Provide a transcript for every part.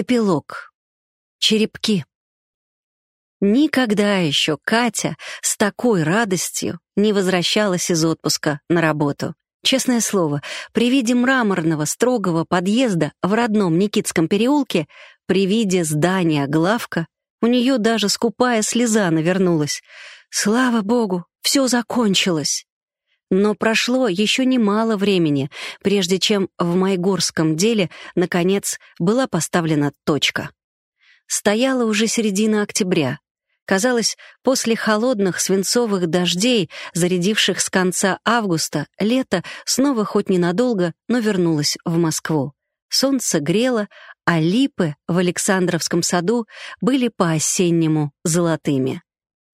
Эпилог. Черепки. Никогда еще Катя с такой радостью не возвращалась из отпуска на работу. Честное слово, при виде мраморного строгого подъезда в родном Никитском переулке, при виде здания главка, у нее даже скупая слеза навернулась. Слава богу, все закончилось. Но прошло еще немало времени, прежде чем в Майгорском деле, наконец, была поставлена точка. Стояла уже середина октября. Казалось, после холодных свинцовых дождей, зарядивших с конца августа, лето снова хоть ненадолго, но вернулось в Москву. Солнце грело, а липы в Александровском саду были по-осеннему золотыми.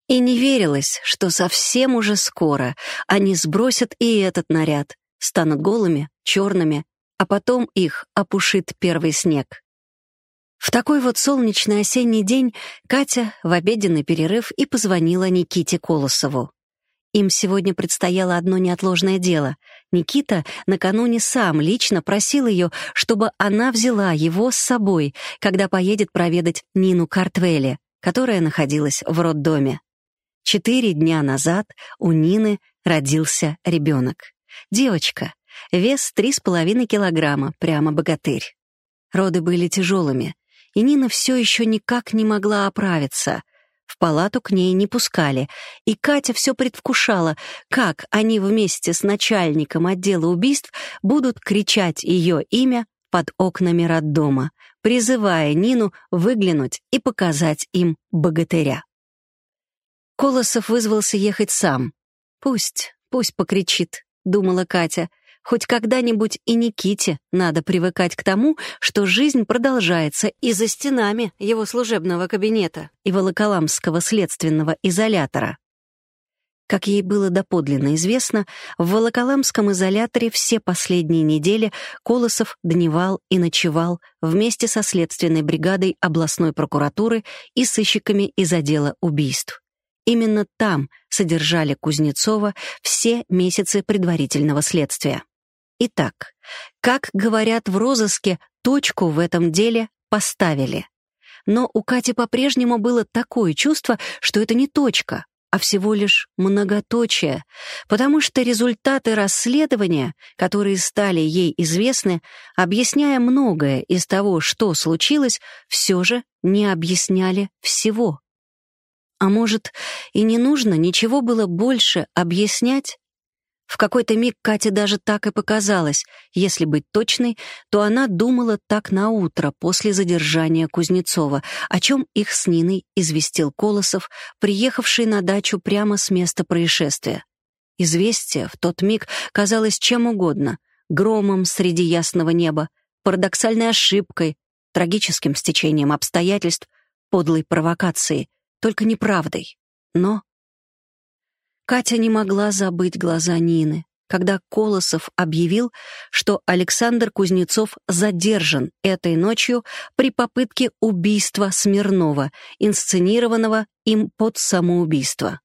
И не верилось, что совсем уже скоро они сбросят и этот наряд, станут голыми, черными, а потом их опушит первый снег. В такой вот солнечный осенний день Катя в обеденный перерыв и позвонила Никите Колосову. Им сегодня предстояло одно неотложное дело. Никита накануне сам лично просил ее, чтобы она взяла его с собой, когда поедет проведать Нину Картвелли, которая находилась в роддоме. Четыре дня назад у Нины родился ребенок. Девочка, вес три с половиной килограмма, прямо богатырь. Роды были тяжелыми, и Нина все еще никак не могла оправиться. В палату к ней не пускали, и Катя все предвкушала, как они вместе с начальником отдела убийств будут кричать ее имя под окнами роддома, призывая Нину выглянуть и показать им богатыря. Колосов вызвался ехать сам. «Пусть, пусть покричит», — думала Катя. «Хоть когда-нибудь и Никите надо привыкать к тому, что жизнь продолжается и за стенами его служебного кабинета и Волоколамского следственного изолятора». Как ей было доподлинно известно, в Волоколамском изоляторе все последние недели Колосов дневал и ночевал вместе со следственной бригадой областной прокуратуры и сыщиками из отдела убийств. Именно там содержали Кузнецова все месяцы предварительного следствия. Итак, как говорят в розыске, точку в этом деле поставили. Но у Кати по-прежнему было такое чувство, что это не точка, а всего лишь многоточие, потому что результаты расследования, которые стали ей известны, объясняя многое из того, что случилось, все же не объясняли всего. А может, и не нужно ничего было больше объяснять? В какой-то миг Кате даже так и показалось. Если быть точной, то она думала так на утро после задержания Кузнецова, о чем их с Ниной известил Колосов, приехавший на дачу прямо с места происшествия. Известие в тот миг казалось чем угодно — громом среди ясного неба, парадоксальной ошибкой, трагическим стечением обстоятельств, подлой провокацией — только неправдой. Но... Катя не могла забыть глаза Нины, когда Колосов объявил, что Александр Кузнецов задержан этой ночью при попытке убийства Смирнова, инсценированного им под самоубийство.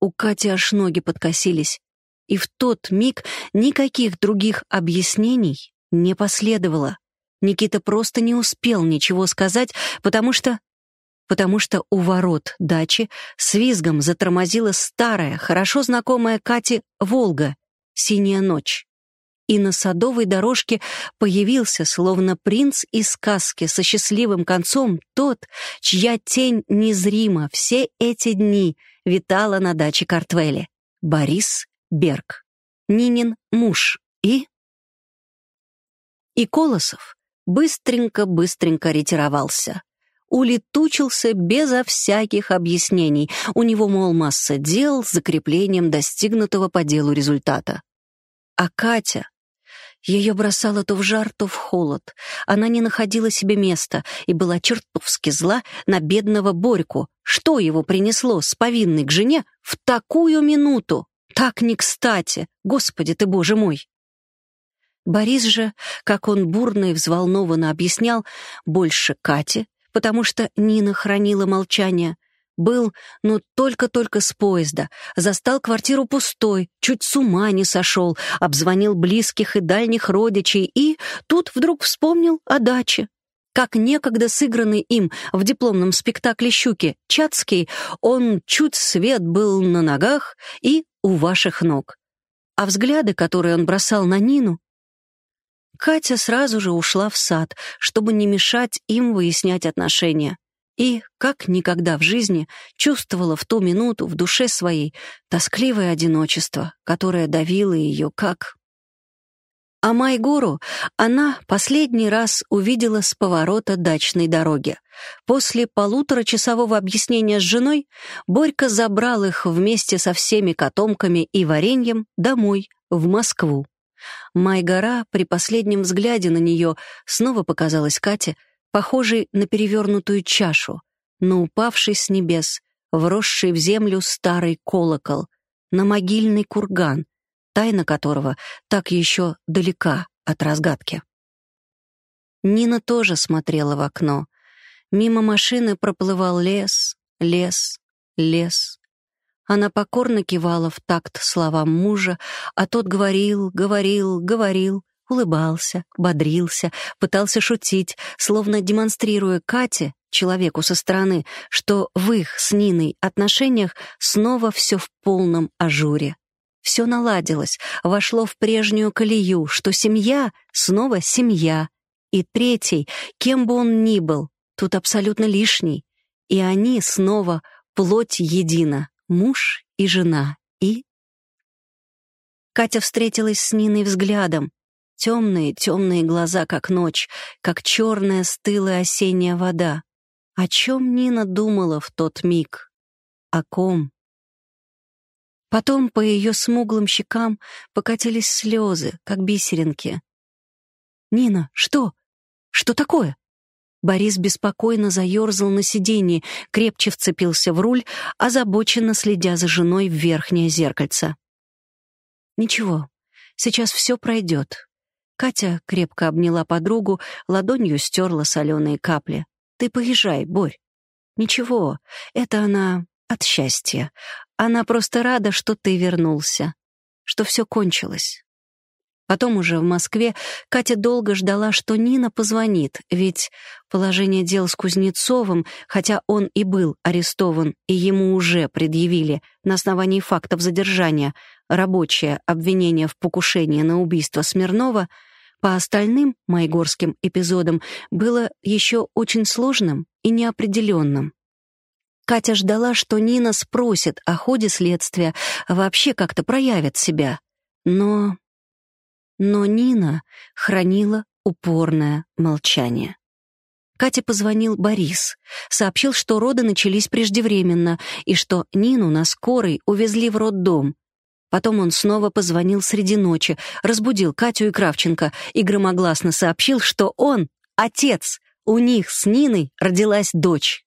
У Кати аж ноги подкосились, и в тот миг никаких других объяснений не последовало. Никита просто не успел ничего сказать, потому что потому что у ворот дачи с визгом затормозила старая, хорошо знакомая Кате «Волга» — «Синяя ночь». И на садовой дорожке появился, словно принц из сказки со счастливым концом, тот, чья тень незримо все эти дни витала на даче Картвелли. Борис Берг. Нинин муж. И... И Колосов быстренько-быстренько ретировался улетучился безо всяких объяснений. У него, мол, масса дел с закреплением достигнутого по делу результата. А Катя... Ее бросало то в жар, то в холод. Она не находила себе места и была чертовски зла на бедного Борьку. Что его принесло с повинной к жене в такую минуту? Так не кстати, Господи ты, Боже мой! Борис же, как он бурно и взволнованно объяснял, больше Кате потому что Нина хранила молчание. Был, но только-только с поезда, застал квартиру пустой, чуть с ума не сошел, обзвонил близких и дальних родичей и тут вдруг вспомнил о даче. как некогда сыгранный им в дипломном спектакле «Щуки» Чацкий, он чуть свет был на ногах и у ваших ног. А взгляды, которые он бросал на Нину... Катя сразу же ушла в сад, чтобы не мешать им выяснять отношения. И, как никогда в жизни, чувствовала в ту минуту в душе своей тоскливое одиночество, которое давило ее как а Майгору она последний раз увидела с поворота дачной дороги. После полуторачасового объяснения с женой Борька забрал их вместе со всеми котомками и вареньем домой, в Москву. Майгора при последнем взгляде на нее снова показалась Кате, похожей на перевернутую чашу, на упавший с небес, вросший в землю старый колокол, на могильный курган — тайна которого так еще далека от разгадки. Нина тоже смотрела в окно. Мимо машины проплывал лес, лес, лес. Она покорно кивала в такт словам мужа, а тот говорил, говорил, говорил, улыбался, бодрился, пытался шутить, словно демонстрируя Кате, человеку со стороны, что в их с Ниной отношениях снова все в полном ажуре все наладилось, вошло в прежнюю колею, что семья снова семья. И третий, кем бы он ни был, тут абсолютно лишний. И они снова плоть едина, муж и жена, и... Катя встретилась с Ниной взглядом. Темные, темные глаза, как ночь, как черная стылая осенняя вода. О чем Нина думала в тот миг? О ком? Потом по ее смуглым щекам покатились слезы, как бисеринки. «Нина, что? Что такое?» Борис беспокойно заерзал на сиденье, крепче вцепился в руль, озабоченно следя за женой в верхнее зеркальце. «Ничего, сейчас все пройдет». Катя крепко обняла подругу, ладонью стерла соленые капли. «Ты поезжай, Борь». «Ничего, это она от счастья. Она просто рада, что ты вернулся, что все кончилось. Потом уже в Москве Катя долго ждала, что Нина позвонит, ведь положение дел с Кузнецовым, хотя он и был арестован, и ему уже предъявили на основании фактов задержания рабочее обвинение в покушении на убийство Смирнова, по остальным майгорским эпизодам было еще очень сложным и неопределенным. Катя ждала, что Нина спросит о ходе следствия, вообще как-то проявит себя. Но... Но Нина хранила упорное молчание. Кате позвонил Борис, сообщил, что роды начались преждевременно и что Нину на скорой увезли в роддом. Потом он снова позвонил среди ночи, разбудил Катю и Кравченко и громогласно сообщил, что он — отец, у них с Ниной родилась дочь.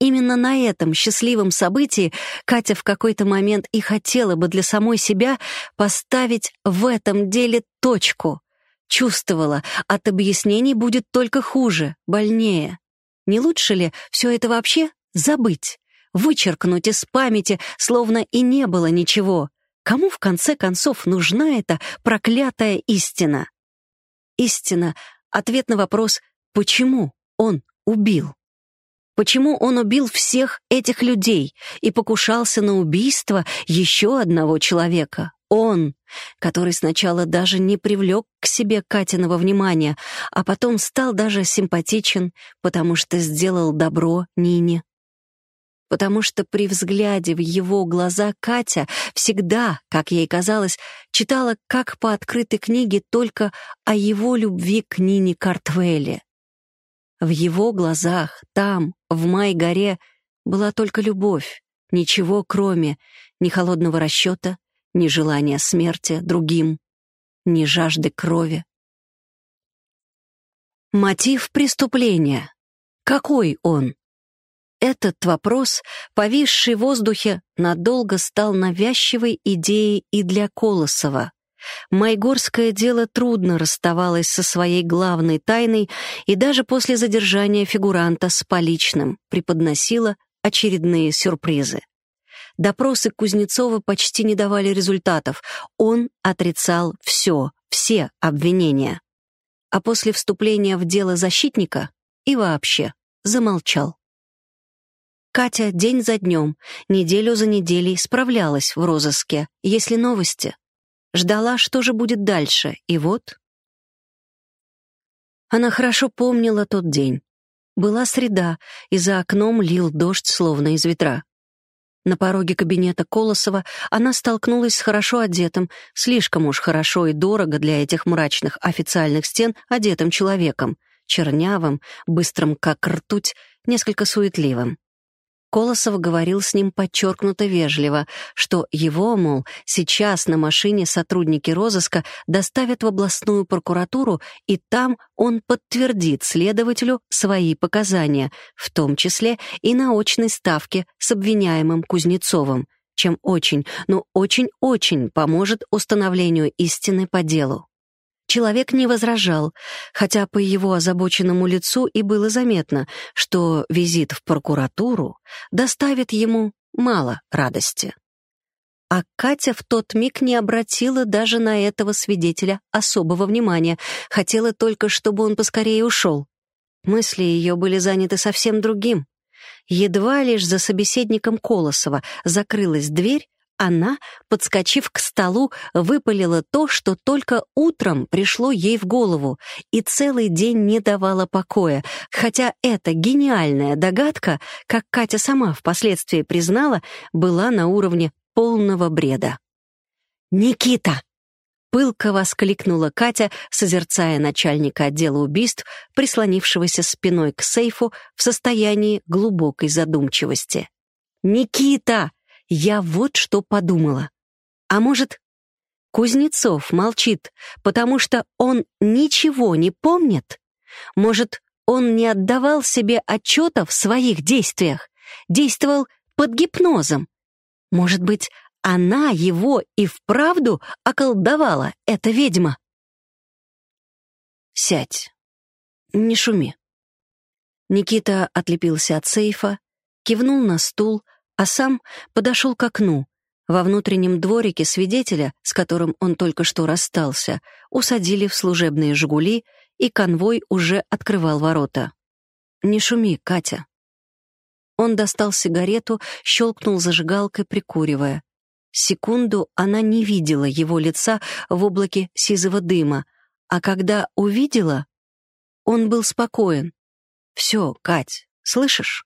Именно на этом счастливом событии Катя в какой-то момент и хотела бы для самой себя поставить в этом деле точку. Чувствовала, от объяснений будет только хуже, больнее. Не лучше ли все это вообще забыть? Вычеркнуть из памяти, словно и не было ничего. Кому, в конце концов, нужна эта проклятая истина? Истина — ответ на вопрос «почему он убил?». Почему он убил всех этих людей и покушался на убийство еще одного человека? Он, который сначала даже не привлек к себе Катиного внимания, а потом стал даже симпатичен, потому что сделал добро Нине. Потому что при взгляде в его глаза Катя всегда, как ей казалось, читала как по открытой книге только о его любви к Нине Картвелле. В его глазах, там, в Май-горе, была только любовь, ничего кроме ни холодного расчета, ни желания смерти другим, ни жажды крови. Мотив преступления. Какой он? Этот вопрос, повисший в воздухе, надолго стал навязчивой идеей и для Колосова. Майгорское дело трудно расставалось со своей главной тайной и даже после задержания фигуранта с поличным преподносило очередные сюрпризы. Допросы Кузнецова почти не давали результатов. Он отрицал все, все обвинения. а после вступления в дело защитника и вообще замолчал. Катя день за днем, неделю за неделей справлялась в розыске, если новости. Ждала, что же будет дальше, и вот... Она хорошо помнила тот день. Была среда, и за окном лил дождь, словно из ветра. На пороге кабинета Колосова она столкнулась с хорошо одетым, слишком уж хорошо и дорого для этих мрачных официальных стен одетым человеком, чернявым, быстрым как ртуть, несколько суетливым. Колосов говорил с ним подчеркнуто вежливо, что его, мол, сейчас на машине сотрудники розыска доставят в областную прокуратуру, и там он подтвердит следователю свои показания, в том числе и на очной ставке с обвиняемым Кузнецовым, чем очень, но очень-очень поможет установлению истины по делу. Человек не возражал, хотя по его озабоченному лицу и было заметно, что визит в прокуратуру доставит ему мало радости. А Катя в тот миг не обратила даже на этого свидетеля особого внимания, хотела только, чтобы он поскорее ушел. Мысли ее были заняты совсем другим. Едва лишь за собеседником Колосова закрылась дверь, она, подскочив к столу, выпалила то, что только утром пришло ей в голову и целый день не давала покоя, хотя эта гениальная догадка, как Катя сама впоследствии признала, была на уровне полного бреда. «Никита!» — пылко воскликнула Катя, созерцая начальника отдела убийств, прислонившегося спиной к сейфу в состоянии глубокой задумчивости. «Никита!» Я вот что подумала. А может, Кузнецов молчит, потому что он ничего не помнит? Может, он не отдавал себе отчета в своих действиях, действовал под гипнозом? Может быть, она его и вправду околдовала, эта ведьма? «Сядь, не шуми». Никита отлепился от сейфа, кивнул на стул, а сам подошел к окну. Во внутреннем дворике свидетеля, с которым он только что расстался, усадили в служебные «Жигули», и конвой уже открывал ворота. «Не шуми, Катя». Он достал сигарету, щелкнул зажигалкой, прикуривая. Секунду она не видела его лица в облаке сизого дыма, а когда увидела, он был спокоен. «Все, Кать, слышишь?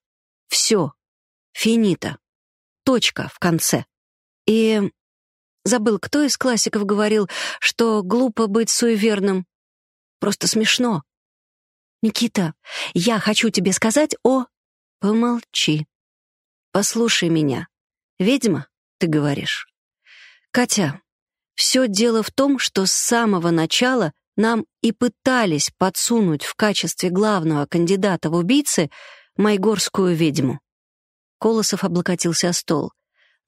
Все». Финита. Точка в конце. И забыл, кто из классиков говорил, что глупо быть суеверным. Просто смешно. Никита, я хочу тебе сказать о... Помолчи. Послушай меня. Ведьма, ты говоришь. Катя, все дело в том, что с самого начала нам и пытались подсунуть в качестве главного кандидата в убийцы майгорскую ведьму. Колосов облокотился о стол.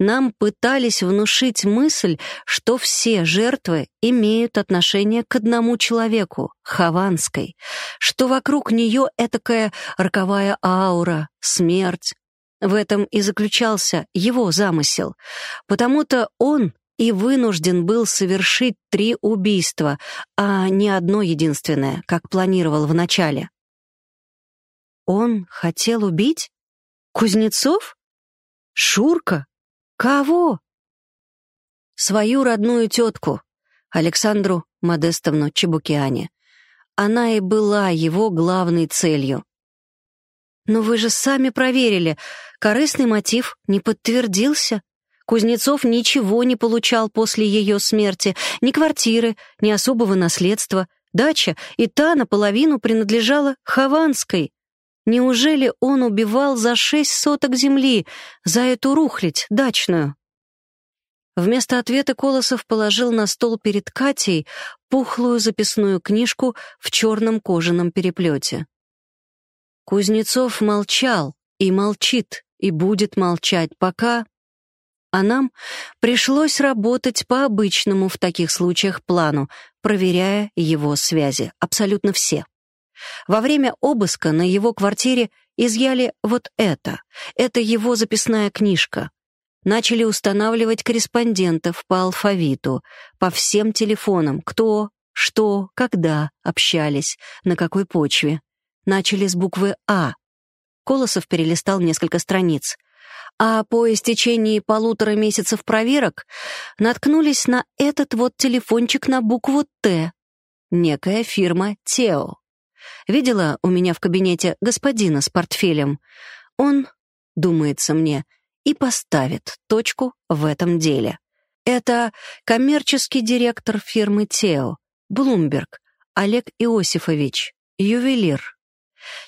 Нам пытались внушить мысль, что все жертвы имеют отношение к одному человеку, Хованской, что вокруг нее этакая роковая аура, смерть. В этом и заключался его замысел. Потому-то он и вынужден был совершить три убийства, а не одно единственное, как планировал вначале. Он хотел убить? Кузнецов? Шурка? Кого? Свою родную тетку, Александру Модестовну Чебукиане. Она и была его главной целью. Но вы же сами проверили, корыстный мотив не подтвердился. Кузнецов ничего не получал после ее смерти, ни квартиры, ни особого наследства. Дача и та наполовину принадлежала Хованской. Неужели он убивал за шесть соток земли, за эту рухлядь дачную? Вместо ответа Колосов положил на стол перед Катей пухлую записную книжку в черном кожаном переплете. Кузнецов молчал и молчит, и будет молчать, пока... А нам пришлось работать по обычному в таких случаях плану, проверяя его связи, абсолютно все. Во время обыска на его квартире изъяли вот это. Это его записная книжка. Начали устанавливать корреспондентов по алфавиту, по всем телефонам, кто, что, когда общались, на какой почве. Начали с буквы «А». Колосов перелистал несколько страниц. А по истечении полутора месяцев проверок наткнулись на этот вот телефончик на букву «Т». Некая фирма «Тео». Видела у меня в кабинете господина с портфелем. Он, думается мне, и поставит точку в этом деле. Это коммерческий директор фирмы «Тео», Блумберг, Олег Иосифович, ювелир.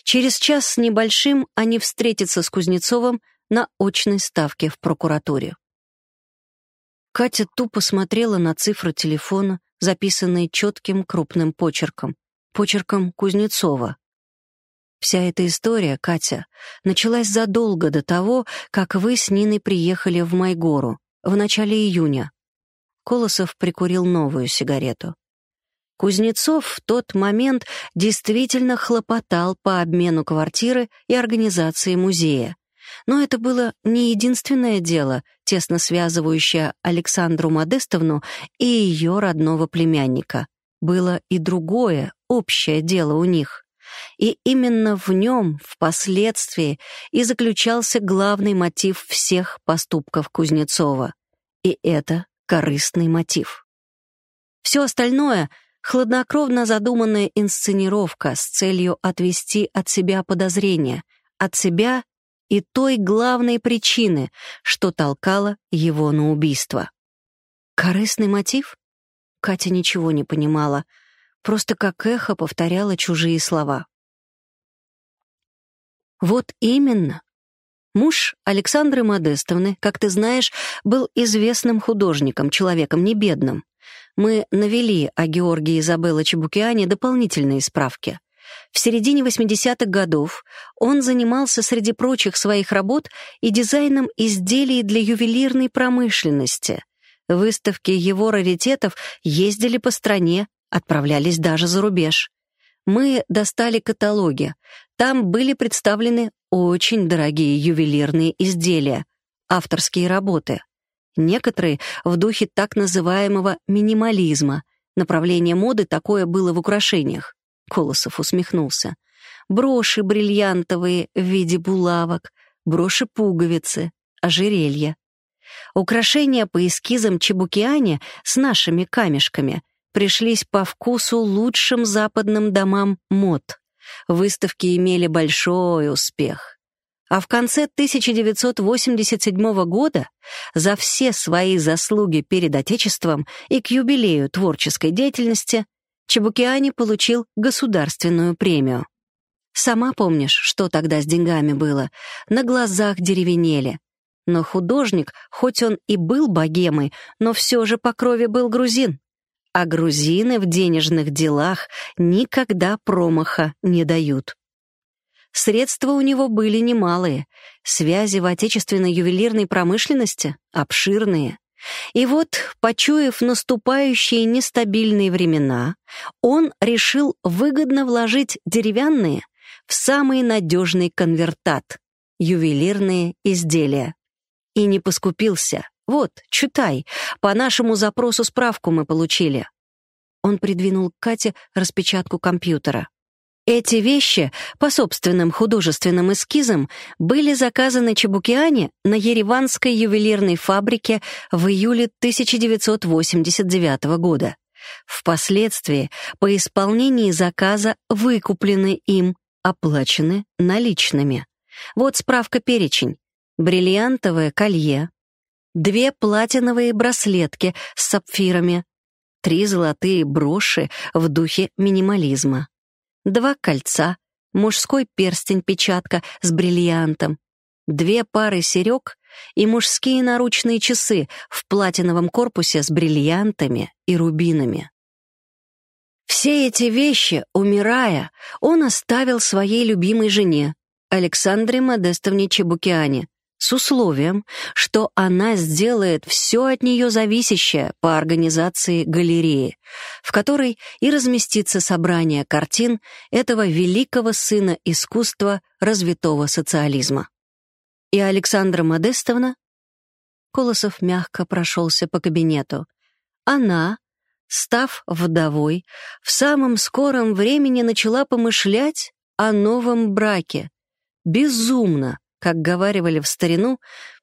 Через час с небольшим они встретятся с Кузнецовым на очной ставке в прокуратуре. Катя тупо смотрела на цифры телефона, записанные четким крупным почерком, почерком Кузнецова. Вся эта история, Катя, началась задолго до того, как вы с Ниной приехали в Майгору, в начале июня. Колосов прикурил новую сигарету. Кузнецов в тот момент действительно хлопотал по обмену квартиры и организации музея. Но это было не единственное дело, тесно связывающее Александру Модестовну и ее родного племянника. Было и другое, общее дело у них. И именно в нем, впоследствии, и заключался главный мотив всех поступков Кузнецова. И это корыстный мотив. Все остальное — хладнокровно задуманная инсценировка с целью отвести от себя подозрения, от себя и той главной причины, что толкало его на убийство. Корыстный мотив? Катя ничего не понимала — просто как эхо повторяла чужие слова. Вот именно. Муж Александры Модестовны, как ты знаешь, был известным художником, человеком не бедным. Мы навели о Георгии Изабелле Чебукиане дополнительные справки. В середине 80-х годов он занимался среди прочих своих работ и дизайном изделий для ювелирной промышленности. Выставки его раритетов ездили по стране, отправлялись даже за рубеж. Мы достали каталоги. Там были представлены очень дорогие ювелирные изделия, авторские работы. Некоторые в духе так называемого минимализма. Направление моды такое было в украшениях. Колосов усмехнулся. Броши бриллиантовые в виде булавок, броши-пуговицы, ожерелья. Украшения по эскизам Чебукиане с нашими камешками пришлись по вкусу лучшим западным домам мод. Выставки имели большой успех. А в конце 1987 года за все свои заслуги перед Отечеством и к юбилею творческой деятельности Чебукиани получил государственную премию. Сама помнишь, что тогда с деньгами было? На глазах деревенели. Но художник, хоть он и был богемой, но все же по крови был грузин а грузины в денежных делах никогда промаха не дают. Средства у него были немалые, связи в отечественной ювелирной промышленности обширные. И вот, почуяв наступающие нестабильные времена, он решил выгодно вложить деревянные в самый надежный конвертат — ювелирные изделия. И не поскупился. Вот, читай. По нашему запросу справку мы получили. Он придвинул к Кате распечатку компьютера. Эти вещи, по собственным художественным эскизам, были заказаны Чебукиане на Ереванской ювелирной фабрике в июле 1989 года. Впоследствии, по исполнении заказа, выкуплены им, оплачены наличными. Вот справка-перечень. Бриллиантовое колье, две платиновые браслетки с сапфирами, три золотые броши в духе минимализма, два кольца, мужской перстень-печатка с бриллиантом, две пары серег и мужские наручные часы в платиновом корпусе с бриллиантами и рубинами. Все эти вещи, умирая, он оставил своей любимой жене, Александре Модестовне Чебукиане, с условием, что она сделает все от нее зависящее по организации галереи, в которой и разместится собрание картин этого великого сына искусства развитого социализма. И Александра Модестовна Колосов мягко прошелся по кабинету. Она став вдовой, в самом скором времени начала помышлять о новом браке. Безумно, как говаривали в старину,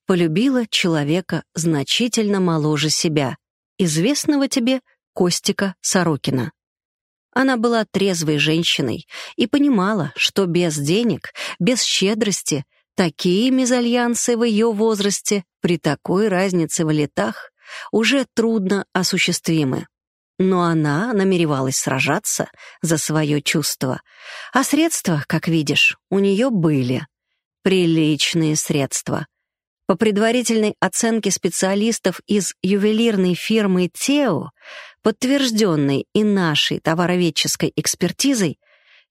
полюбила человека значительно моложе себя, известного тебе Костика Сорокина. Она была трезвой женщиной и понимала, что без денег, без щедрости, такие мезальянсы в ее возрасте при такой разнице в летах уже трудно осуществимы. Но она намеревалась сражаться за свое чувство. А средства, как видишь, у нее были. Приличные средства. По предварительной оценке специалистов из ювелирной фирмы «Тео», подтвержденной и нашей товароведческой экспертизой,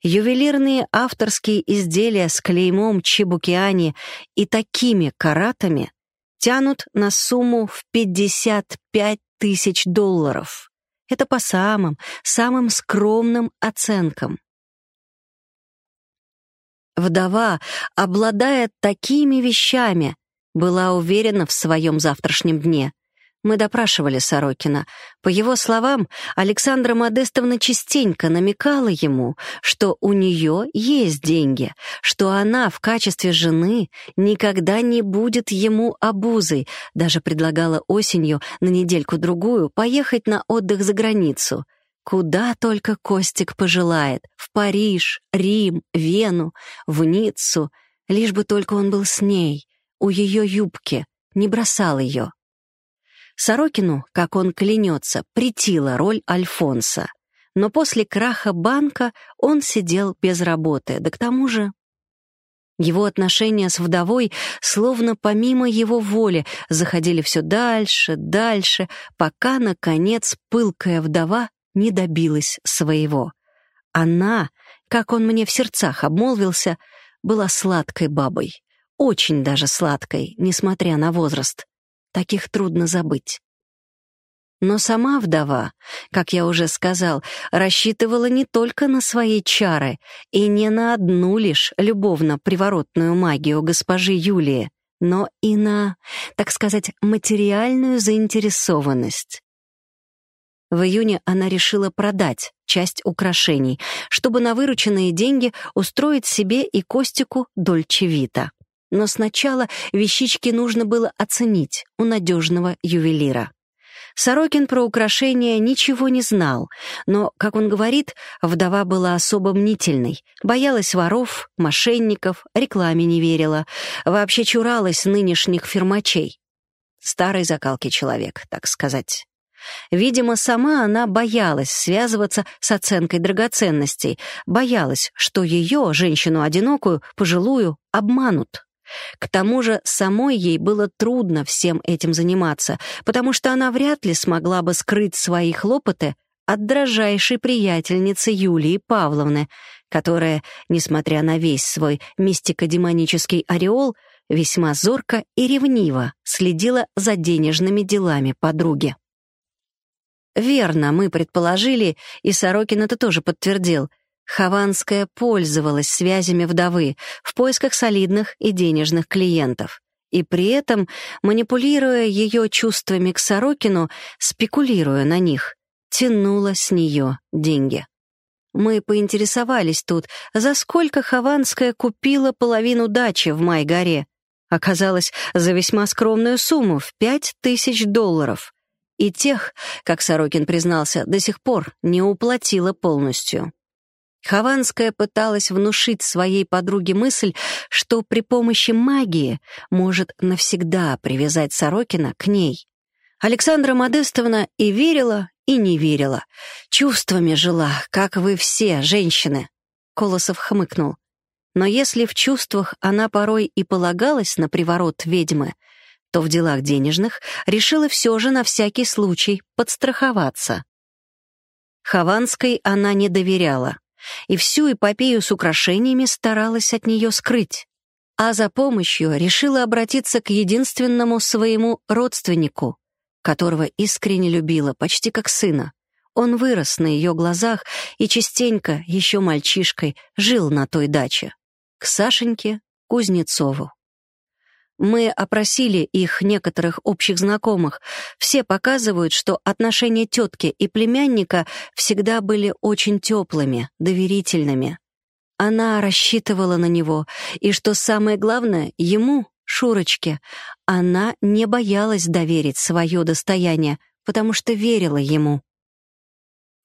ювелирные авторские изделия с клеймом Чебукиани и такими каратами тянут на сумму в 55 тысяч долларов. Это по самым, самым скромным оценкам. Вдова, обладая такими вещами, была уверена в своем завтрашнем дне. Мы допрашивали Сорокина. По его словам, Александра Модестовна частенько намекала ему, что у нее есть деньги, что она в качестве жены никогда не будет ему обузой, даже предлагала осенью на недельку-другую поехать на отдых за границу. Куда только Костик пожелает — в Париж, Рим, Вену, в Ниццу, лишь бы только он был с ней, у ее юбки, не бросал ее. Сорокину, как он клянется, притила роль Альфонса. Но после краха банка он сидел без работы, да к тому же... Его отношения с вдовой, словно помимо его воли, заходили все дальше, дальше, пока, наконец, пылкая вдова не добилась своего. Она, как он мне в сердцах обмолвился, была сладкой бабой. Очень даже сладкой, несмотря на возраст. Таких трудно забыть. Но сама вдова, как я уже сказал, рассчитывала не только на свои чары и не на одну лишь любовно-приворотную магию госпожи Юлии, но и на, так сказать, материальную заинтересованность. В июне она решила продать часть украшений, чтобы на вырученные деньги устроить себе и Костику Дольче Вита. Но сначала вещички нужно было оценить у надежного ювелира. Сорокин про украшения ничего не знал, но, как он говорит, вдова была особо мнительной, боялась воров, мошенников, рекламе не верила, вообще чуралась нынешних фирмачей. Старой закалки человек, так сказать. Видимо, сама она боялась связываться с оценкой драгоценностей, боялась, что ее, женщину одинокую, пожилую, обманут. К тому же самой ей было трудно всем этим заниматься, потому что она вряд ли смогла бы скрыть свои хлопоты от дрожайшей приятельницы Юлии Павловны, которая, несмотря на весь свой мистико-демонический ореол, весьма зорко и ревниво следила за денежными делами подруги. Верно, мы предположили, и Сорокин это тоже подтвердил, Хованская пользовалась связями вдовы в поисках солидных и денежных клиентов. И при этом, манипулируя ее чувствами к Сорокину, спекулируя на них, тянула с нее деньги. Мы поинтересовались тут, за сколько Хованская купила половину дачи в Майгоре. Оказалось, за весьма скромную сумму в пять тысяч долларов. И тех, как Сорокин признался, до сих пор не уплатила полностью. Хованская пыталась внушить своей подруге мысль, что при помощи магии может навсегда привязать Сорокина к ней. Александра Модестовна и верила, и не верила. Чувствами жила, как вы все, женщины. Колосов хмыкнул. Но если в чувствах она порой и полагалась на приворот ведьмы, то в делах денежных решила все же на всякий случай подстраховаться. Хованской она не доверяла и всю эпопею с украшениями старалась от нее скрыть. А за помощью решила обратиться к единственному своему родственнику, которого искренне любила, почти как сына. Он вырос на ее глазах и частенько, еще мальчишкой, жил на той даче. К Сашеньке Кузнецову. Мы опросили их некоторых общих знакомых. Все показывают, что отношения тетки и племянника всегда были очень теплыми, доверительными. Она рассчитывала на него, и, что самое главное, ему, Шурочке, она не боялась доверить свое достояние, потому что верила ему.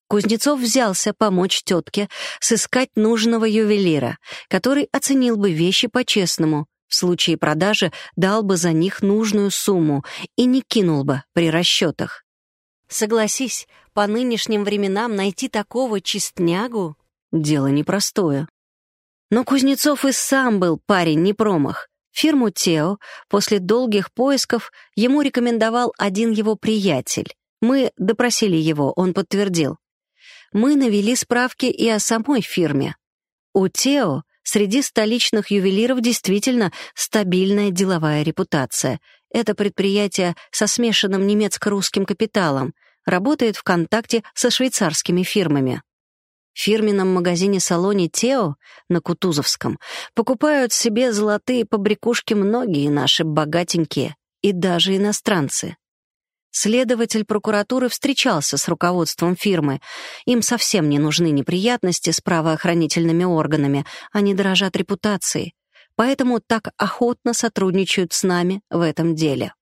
Кузнецов взялся помочь тетке сыскать нужного ювелира, который оценил бы вещи по-честному, в случае продажи дал бы за них нужную сумму и не кинул бы при расчетах. Согласись, по нынешним временам найти такого чистнягу — дело непростое. Но Кузнецов и сам был парень не промах. Фирму «Тео» после долгих поисков ему рекомендовал один его приятель. Мы допросили его, он подтвердил. Мы навели справки и о самой фирме. У «Тео» Среди столичных ювелиров действительно стабильная деловая репутация. Это предприятие со смешанным немецко-русским капиталом, работает в контакте со швейцарскими фирмами. В фирменном магазине-салоне «Тео» на Кутузовском покупают себе золотые побрякушки многие наши богатенькие и даже иностранцы. Следователь прокуратуры встречался с руководством фирмы. Им совсем не нужны неприятности с правоохранительными органами, они дорожат репутацией. Поэтому так охотно сотрудничают с нами в этом деле.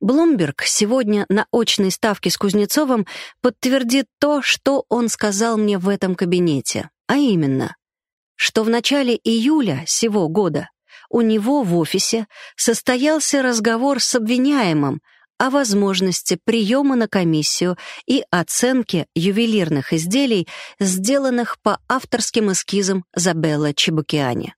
Блумберг сегодня на очной ставке с Кузнецовым подтвердит то, что он сказал мне в этом кабинете, а именно, что в начале июля сего года у него в офисе состоялся разговор с обвиняемым — о возможности приема на комиссию и оценке ювелирных изделий, сделанных по авторским эскизам Забелла Чебукиани.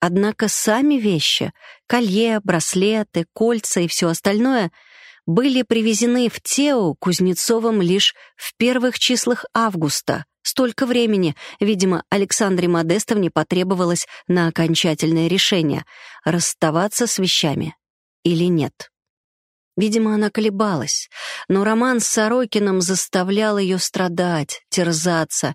Однако сами вещи — колье, браслеты, кольца и все остальное — были привезены в Тео Кузнецовым лишь в первых числах августа. Столько времени, видимо, Александре Модестовне потребовалось на окончательное решение — расставаться с вещами или нет. Видимо, она колебалась, но роман с Сорокином заставлял ее страдать, терзаться.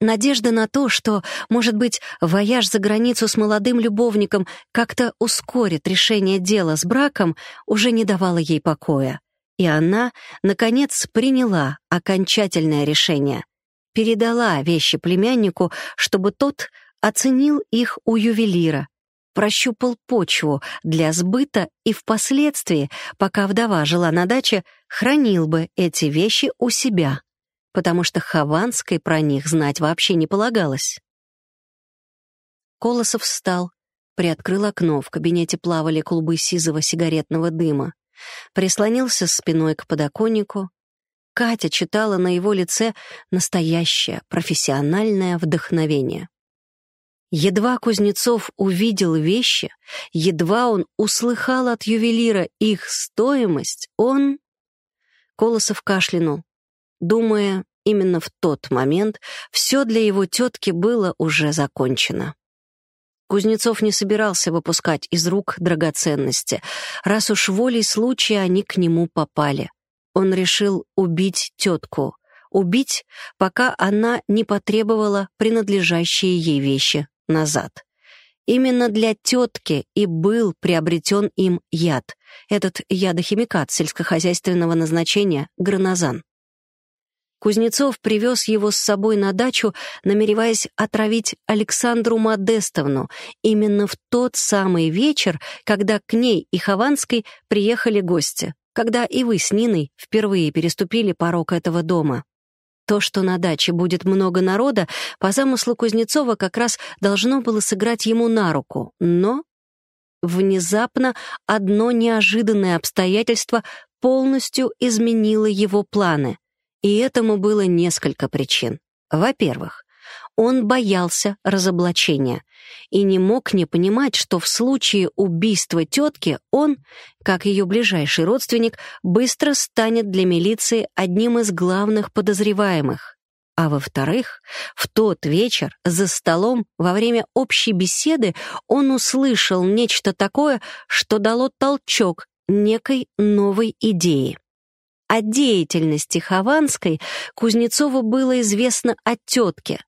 Надежда на то, что, может быть, вояж за границу с молодым любовником как-то ускорит решение дела с браком, уже не давала ей покоя. И она, наконец, приняла окончательное решение. Передала вещи племяннику, чтобы тот оценил их у ювелира, прощупал почву для сбыта и впоследствии, пока вдова жила на даче, хранил бы эти вещи у себя, потому что Хованской про них знать вообще не полагалось. Колосов встал, приоткрыл окно, в кабинете плавали клубы сизого сигаретного дыма, прислонился спиной к подоконнику. Катя читала на его лице настоящее профессиональное вдохновение. Едва Кузнецов увидел вещи, едва он услыхал от ювелира их стоимость, он... Колосов кашлянул, думая, именно в тот момент все для его тетки было уже закончено. Кузнецов не собирался выпускать из рук драгоценности, раз уж волей случая они к нему попали. Он решил убить тетку, убить, пока она не потребовала принадлежащие ей вещи назад. Именно для тетки и был приобретен им яд, этот ядохимикат сельскохозяйственного назначения гранозан. Кузнецов привез его с собой на дачу, намереваясь отравить Александру Модестовну именно в тот самый вечер, когда к ней и Хованской приехали гости, когда и вы с Ниной впервые переступили порог этого дома. То, что на даче будет много народа, по замыслу Кузнецова как раз должно было сыграть ему на руку. Но внезапно одно неожиданное обстоятельство полностью изменило его планы. И этому было несколько причин. Во-первых, он боялся разоблачения и не мог не понимать, что в случае убийства тетки он, как ее ближайший родственник, быстро станет для милиции одним из главных подозреваемых. А во-вторых, в тот вечер за столом во время общей беседы он услышал нечто такое, что дало толчок некой новой идеи. О деятельности Хованской Кузнецову было известно от тетки,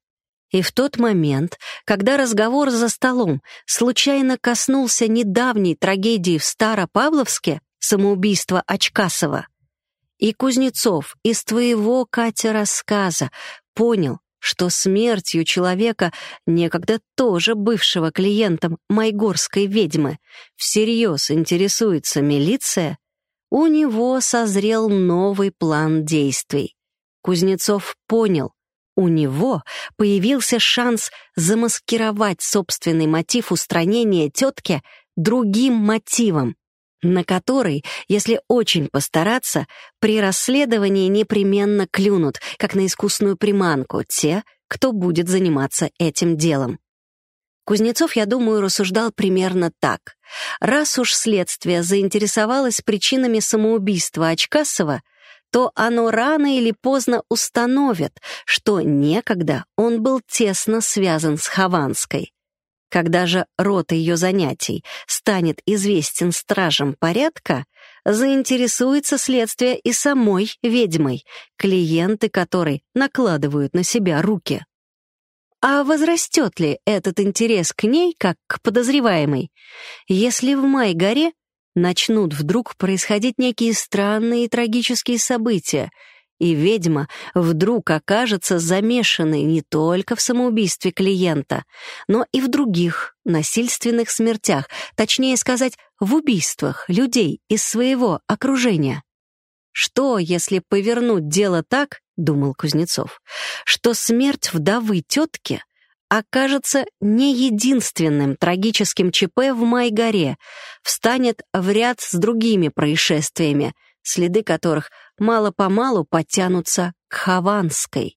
И в тот момент, когда разговор за столом случайно коснулся недавней трагедии в Старопавловске, самоубийства Очкасова, и Кузнецов из твоего, Катя, рассказа понял, что смертью человека, некогда тоже бывшего клиентом майгорской ведьмы, всерьез интересуется милиция, у него созрел новый план действий. Кузнецов понял, у него появился шанс замаскировать собственный мотив устранения тетки другим мотивом, на который, если очень постараться, при расследовании непременно клюнут, как на искусную приманку, те, кто будет заниматься этим делом. Кузнецов, я думаю, рассуждал примерно так. Раз уж следствие заинтересовалось причинами самоубийства Очкасова, то оно рано или поздно установит, что некогда он был тесно связан с Хованской. Когда же род ее занятий станет известен стражам порядка, заинтересуется следствие и самой ведьмой, клиенты которой накладывают на себя руки. А возрастет ли этот интерес к ней, как к подозреваемой, если в Май-горе начнут вдруг происходить некие странные и трагические события, и ведьма вдруг окажется замешанной не только в самоубийстве клиента, но и в других насильственных смертях, точнее сказать, в убийствах людей из своего окружения. Что, если повернуть дело так, думал Кузнецов, что смерть вдовы тетки окажется не единственным трагическим ЧП в Майгоре, встанет в ряд с другими происшествиями, следы которых мало-помалу подтянутся к Хованской.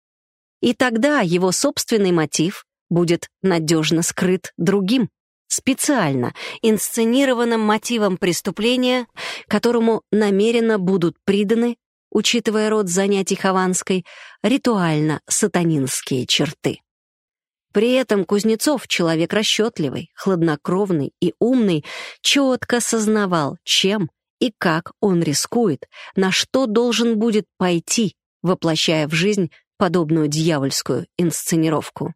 И тогда его собственный мотив будет надежно скрыт другим, специально инсценированным мотивом преступления, которому намеренно будут приданы, учитывая род занятий Хованской, ритуально-сатанинские черты. При этом Кузнецов, человек расчетливый, хладнокровный и умный, четко сознавал, чем и как он рискует, на что должен будет пойти, воплощая в жизнь подобную дьявольскую инсценировку.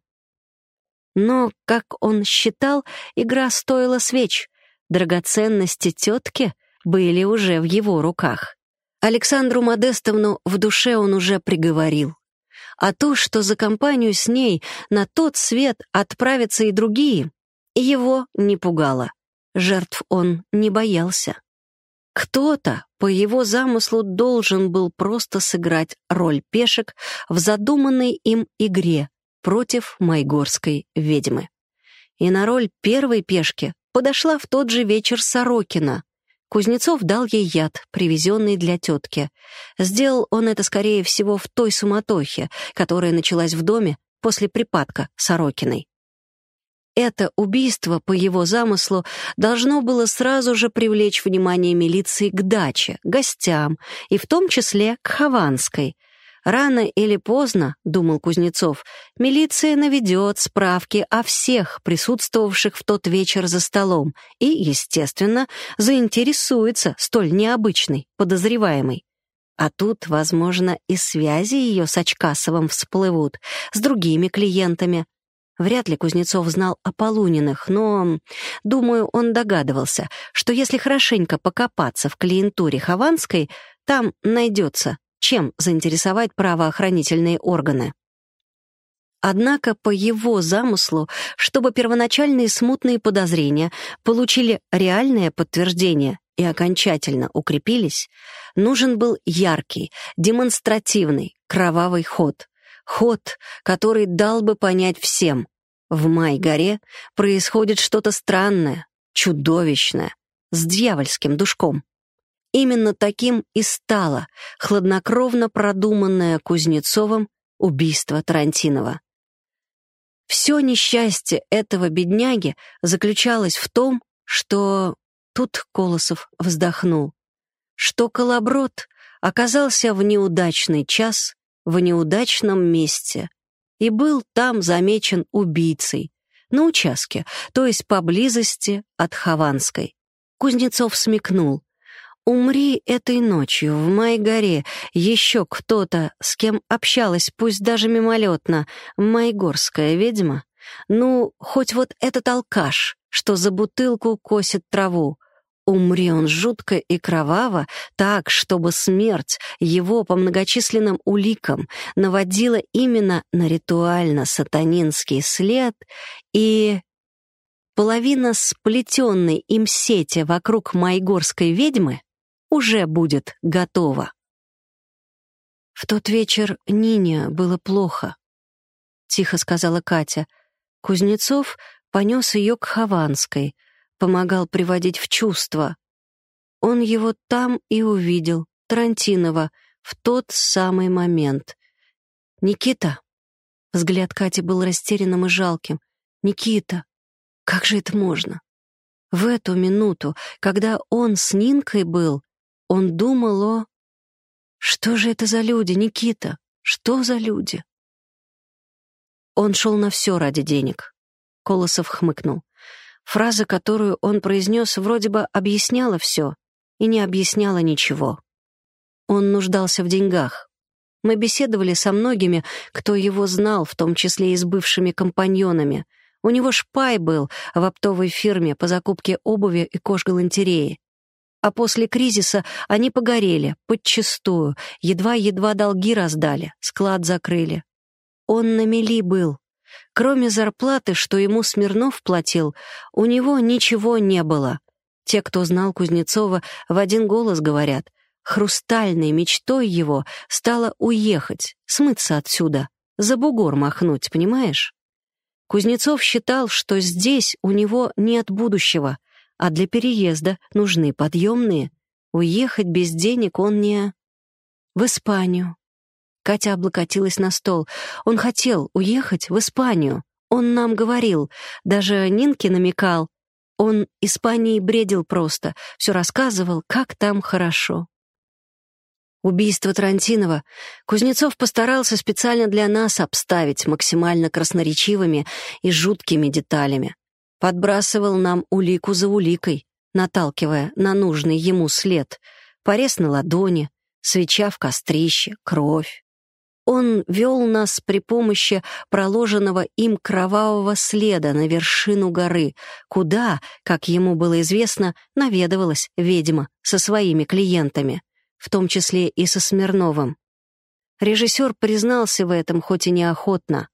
Но, как он считал, игра стоила свеч. Драгоценности тетки были уже в его руках. Александру Модестовну в душе он уже приговорил. А то, что за компанию с ней на тот свет отправятся и другие, его не пугало. Жертв он не боялся. Кто-то, по его замыслу, должен был просто сыграть роль пешек в задуманной им игре против майгорской ведьмы. И на роль первой пешки подошла в тот же вечер Сорокина. Кузнецов дал ей яд, привезенный для тетки. Сделал он это, скорее всего, в той суматохе, которая началась в доме после припадка Сорокиной. Это убийство, по его замыслу, должно было сразу же привлечь внимание милиции к даче, гостям, и в том числе к Хованской. Рано или поздно, думал Кузнецов, милиция наведет справки о всех присутствовавших в тот вечер за столом и, естественно, заинтересуется столь необычной подозреваемой. А тут, возможно, и связи ее с Очкасовым всплывут, с другими клиентами. Вряд ли Кузнецов знал о Полуниных, но, думаю, он догадывался, что если хорошенько покопаться в клиентуре Хованской, там найдется, чем заинтересовать правоохранительные органы. Однако по его замыслу, чтобы первоначальные смутные подозрения получили реальное подтверждение и окончательно укрепились, нужен был яркий, демонстративный, кровавый ход, Ход, который дал бы понять всем. В Май-горе происходит что-то странное, чудовищное, с дьявольским душком. Именно таким и стало хладнокровно продуманное Кузнецовым убийство Тарантинова. Все несчастье этого бедняги заключалось в том, что... Тут Колосов вздохнул. Что Колоброд оказался в неудачный час в неудачном месте и был там замечен убийцей, на участке, то есть поблизости от Хованской. Кузнецов смекнул. Умри этой ночью в Майгоре еще кто-то, с кем общалась, пусть даже мимолетно, майгорская ведьма. Ну, хоть вот этот алкаш, что за бутылку косит траву. Умри он жутко и кроваво, так, чтобы смерть его по многочисленным уликам наводила именно на ритуально-сатанинский след, и половина сплетенной им сети вокруг майгорской ведьмы уже будет готова. В тот вечер Нине было плохо, — тихо сказала Катя. Кузнецов понес ее к Хованской — помогал приводить в чувство. Он его там и увидел, Тарантинова, в тот самый момент. «Никита!» Взгляд Кати был растерянным и жалким. «Никита! Как же это можно?» В эту минуту, когда он с Нинкой был, он думал о... Что же это за люди, Никита? Что за люди? Он шел на все ради денег. Колосов хмыкнул. Фраза, которую он произнес, вроде бы объясняла все и не объясняла ничего. Он нуждался в деньгах. Мы беседовали со многими, кто его знал, в том числе и с бывшими компаньонами. У него шпай был в оптовой фирме по закупке обуви и кожгалантереи. А после кризиса они погорели, подчистую, едва-едва долги раздали, склад закрыли. Он на мели был, Кроме зарплаты, что ему Смирнов платил, у него ничего не было. Те, кто знал Кузнецова, в один голос говорят, хрустальной мечтой его стало уехать, смыться отсюда, за бугор махнуть, понимаешь? Кузнецов считал, что здесь у него нет будущего, а для переезда нужны подъемные. Уехать без денег он не... В Испанию, Катя облокотилась на стол. Он хотел уехать в Испанию. Он нам говорил, даже Нинке намекал. Он Испанией бредил просто, все рассказывал, как там хорошо. Убийство Тарантинова Кузнецов постарался специально для нас обставить максимально красноречивыми и жуткими деталями. Подбрасывал нам улику за уликой, наталкивая на нужный ему след. Порез на ладони, свеча в кострище, кровь. Он вел нас при помощи проложенного им кровавого следа на вершину горы, куда, как ему было известно, наведывалась ведьма со своими клиентами, в том числе и со Смирновым. Режиссер признался в этом, хоть и неохотно.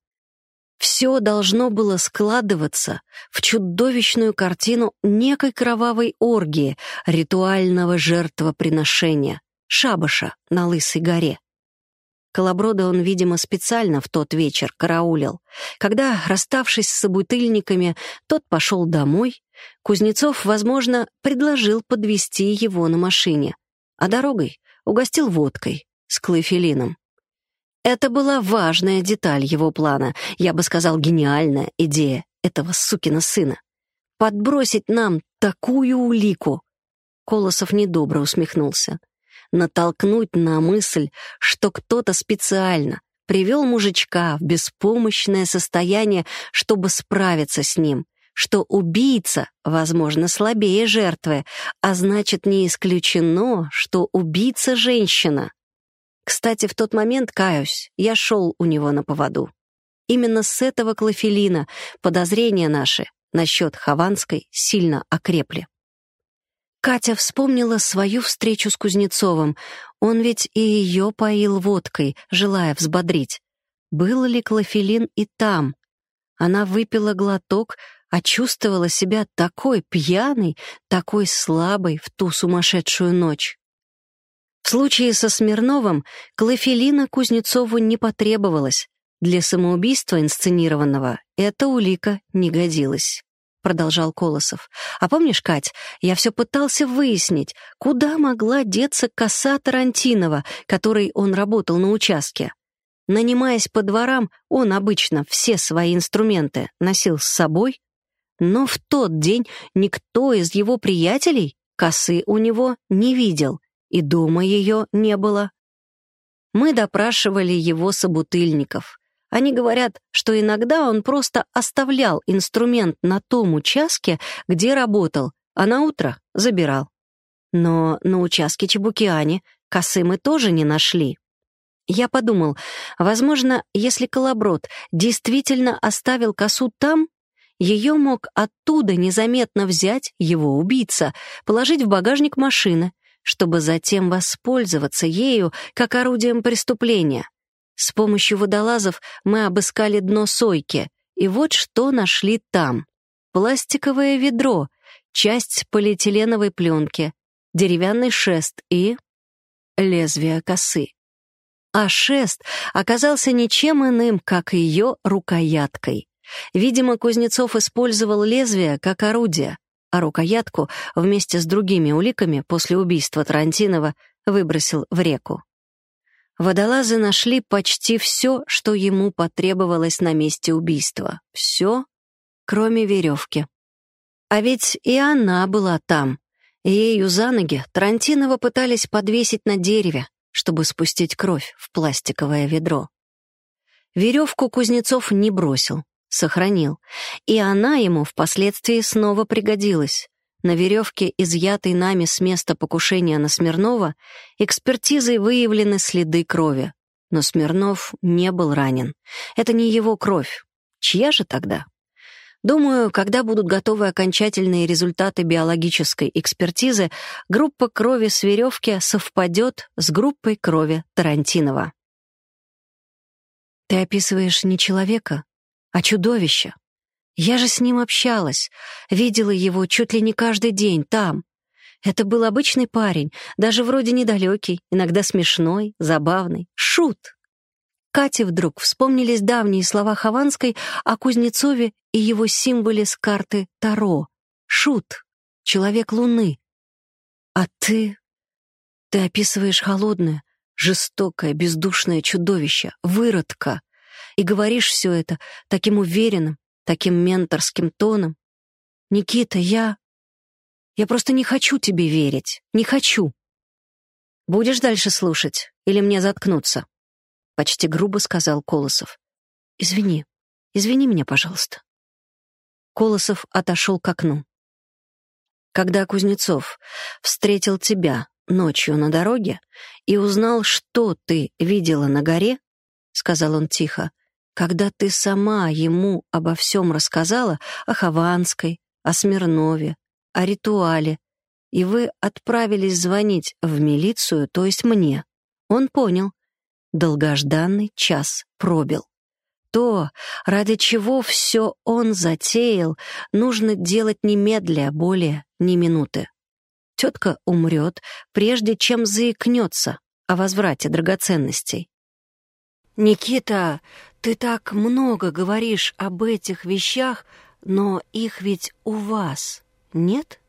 Все должно было складываться в чудовищную картину некой кровавой оргии, ритуального жертвоприношения, шабаша на Лысой горе. Колоброда он, видимо, специально в тот вечер караулил. Когда, расставшись с собутыльниками, тот пошел домой, Кузнецов, возможно, предложил подвести его на машине, а дорогой угостил водкой с клофелином. Это была важная деталь его плана, я бы сказал, гениальная идея этого сукина сына. Подбросить нам такую улику. Колосов недобро усмехнулся натолкнуть на мысль, что кто-то специально привел мужичка в беспомощное состояние, чтобы справиться с ним, что убийца, возможно, слабее жертвы, а значит, не исключено, что убийца — женщина. Кстати, в тот момент, каюсь, я шел у него на поводу. Именно с этого клофелина подозрения наши насчет Хованской сильно окрепли. Катя вспомнила свою встречу с Кузнецовым. Он ведь и ее поил водкой, желая взбодрить. Был ли клофелин и там? Она выпила глоток, а чувствовала себя такой пьяной, такой слабой в ту сумасшедшую ночь. В случае со Смирновым клофелина Кузнецову не потребовалось. Для самоубийства инсценированного эта улика не годилась. — продолжал Колосов. «А помнишь, Кать, я все пытался выяснить, куда могла деться коса Тарантинова, которой он работал на участке. Нанимаясь по дворам, он обычно все свои инструменты носил с собой, но в тот день никто из его приятелей косы у него не видел, и дома ее не было. Мы допрашивали его собутыльников. Они говорят, что иногда он просто оставлял инструмент на том участке, где работал, а на утро забирал. Но на участке Чебукиани косы мы тоже не нашли. Я подумал, возможно, если Колоброд действительно оставил косу там, ее мог оттуда незаметно взять его убийца, положить в багажник машины, чтобы затем воспользоваться ею как орудием преступления. С помощью водолазов мы обыскали дно сойки, и вот что нашли там. Пластиковое ведро, часть полиэтиленовой пленки, деревянный шест и... лезвие косы. А шест оказался ничем иным, как ее рукояткой. Видимо, Кузнецов использовал лезвие как орудие, а рукоятку вместе с другими уликами после убийства Тарантинова выбросил в реку. Водолазы нашли почти все, что ему потребовалось на месте убийства. Все, кроме веревки. А ведь и она была там. Ею за ноги Тарантинова пытались подвесить на дереве, чтобы спустить кровь в пластиковое ведро. Веревку Кузнецов не бросил, сохранил, и она ему впоследствии снова пригодилась. На веревке, изъятой нами с места покушения на Смирнова, экспертизой выявлены следы крови. Но Смирнов не был ранен. Это не его кровь. Чья же тогда? Думаю, когда будут готовы окончательные результаты биологической экспертизы, группа крови с веревки совпадет с группой крови Тарантинова. Ты описываешь не человека, а чудовище. Я же с ним общалась, видела его чуть ли не каждый день там. Это был обычный парень, даже вроде недалекий, иногда смешной, забавный, шут. Кате вдруг вспомнились давние слова Хованской о Кузнецове и его символе с карты Таро. Шут, человек Луны. А ты... Ты описываешь холодное, жестокое, бездушное чудовище, выродка, и говоришь все это таким уверенным, таким менторским тоном. Никита, я... Я просто не хочу тебе верить, не хочу. Будешь дальше слушать или мне заткнуться? — почти грубо сказал Колосов. «Извини, извини меня, пожалуйста». Колосов отошел к окну. «Когда Кузнецов встретил тебя ночью на дороге и узнал, что ты видела на горе, — сказал он тихо, — когда ты сама ему обо всем рассказала, о Хованской, о Смирнове, о ритуале, и вы отправились звонить в милицию, то есть мне, он понял, Долгожданный час пробил. То, ради чего все он затеял, нужно делать немедля, более ни минуты. Тетка умрет, прежде чем заикнется о возврате драгоценностей. «Никита, ты так много говоришь об этих вещах, но их ведь у вас, нет?»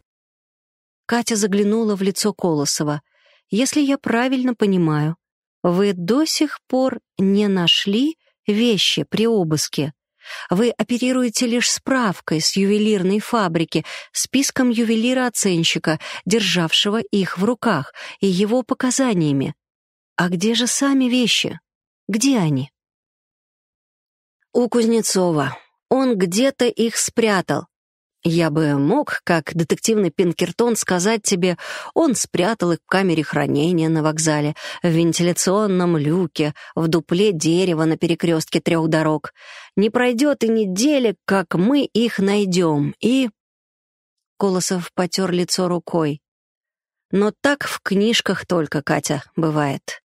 Катя заглянула в лицо Колосова. «Если я правильно понимаю, вы до сих пор не нашли вещи при обыске. Вы оперируете лишь справкой с ювелирной фабрики, списком ювелира-оценщика, державшего их в руках, и его показаниями. А где же сами вещи? Где они? У Кузнецова. Он где-то их спрятал. Я бы мог, как детективный Пинкертон, сказать тебе, он спрятал их в камере хранения на вокзале, в вентиляционном люке, в дупле дерева на перекрестке трех дорог. Не пройдет и недели, как мы их найдем, и... Колосов потер лицо рукой. Но так в книжках только, Катя, бывает.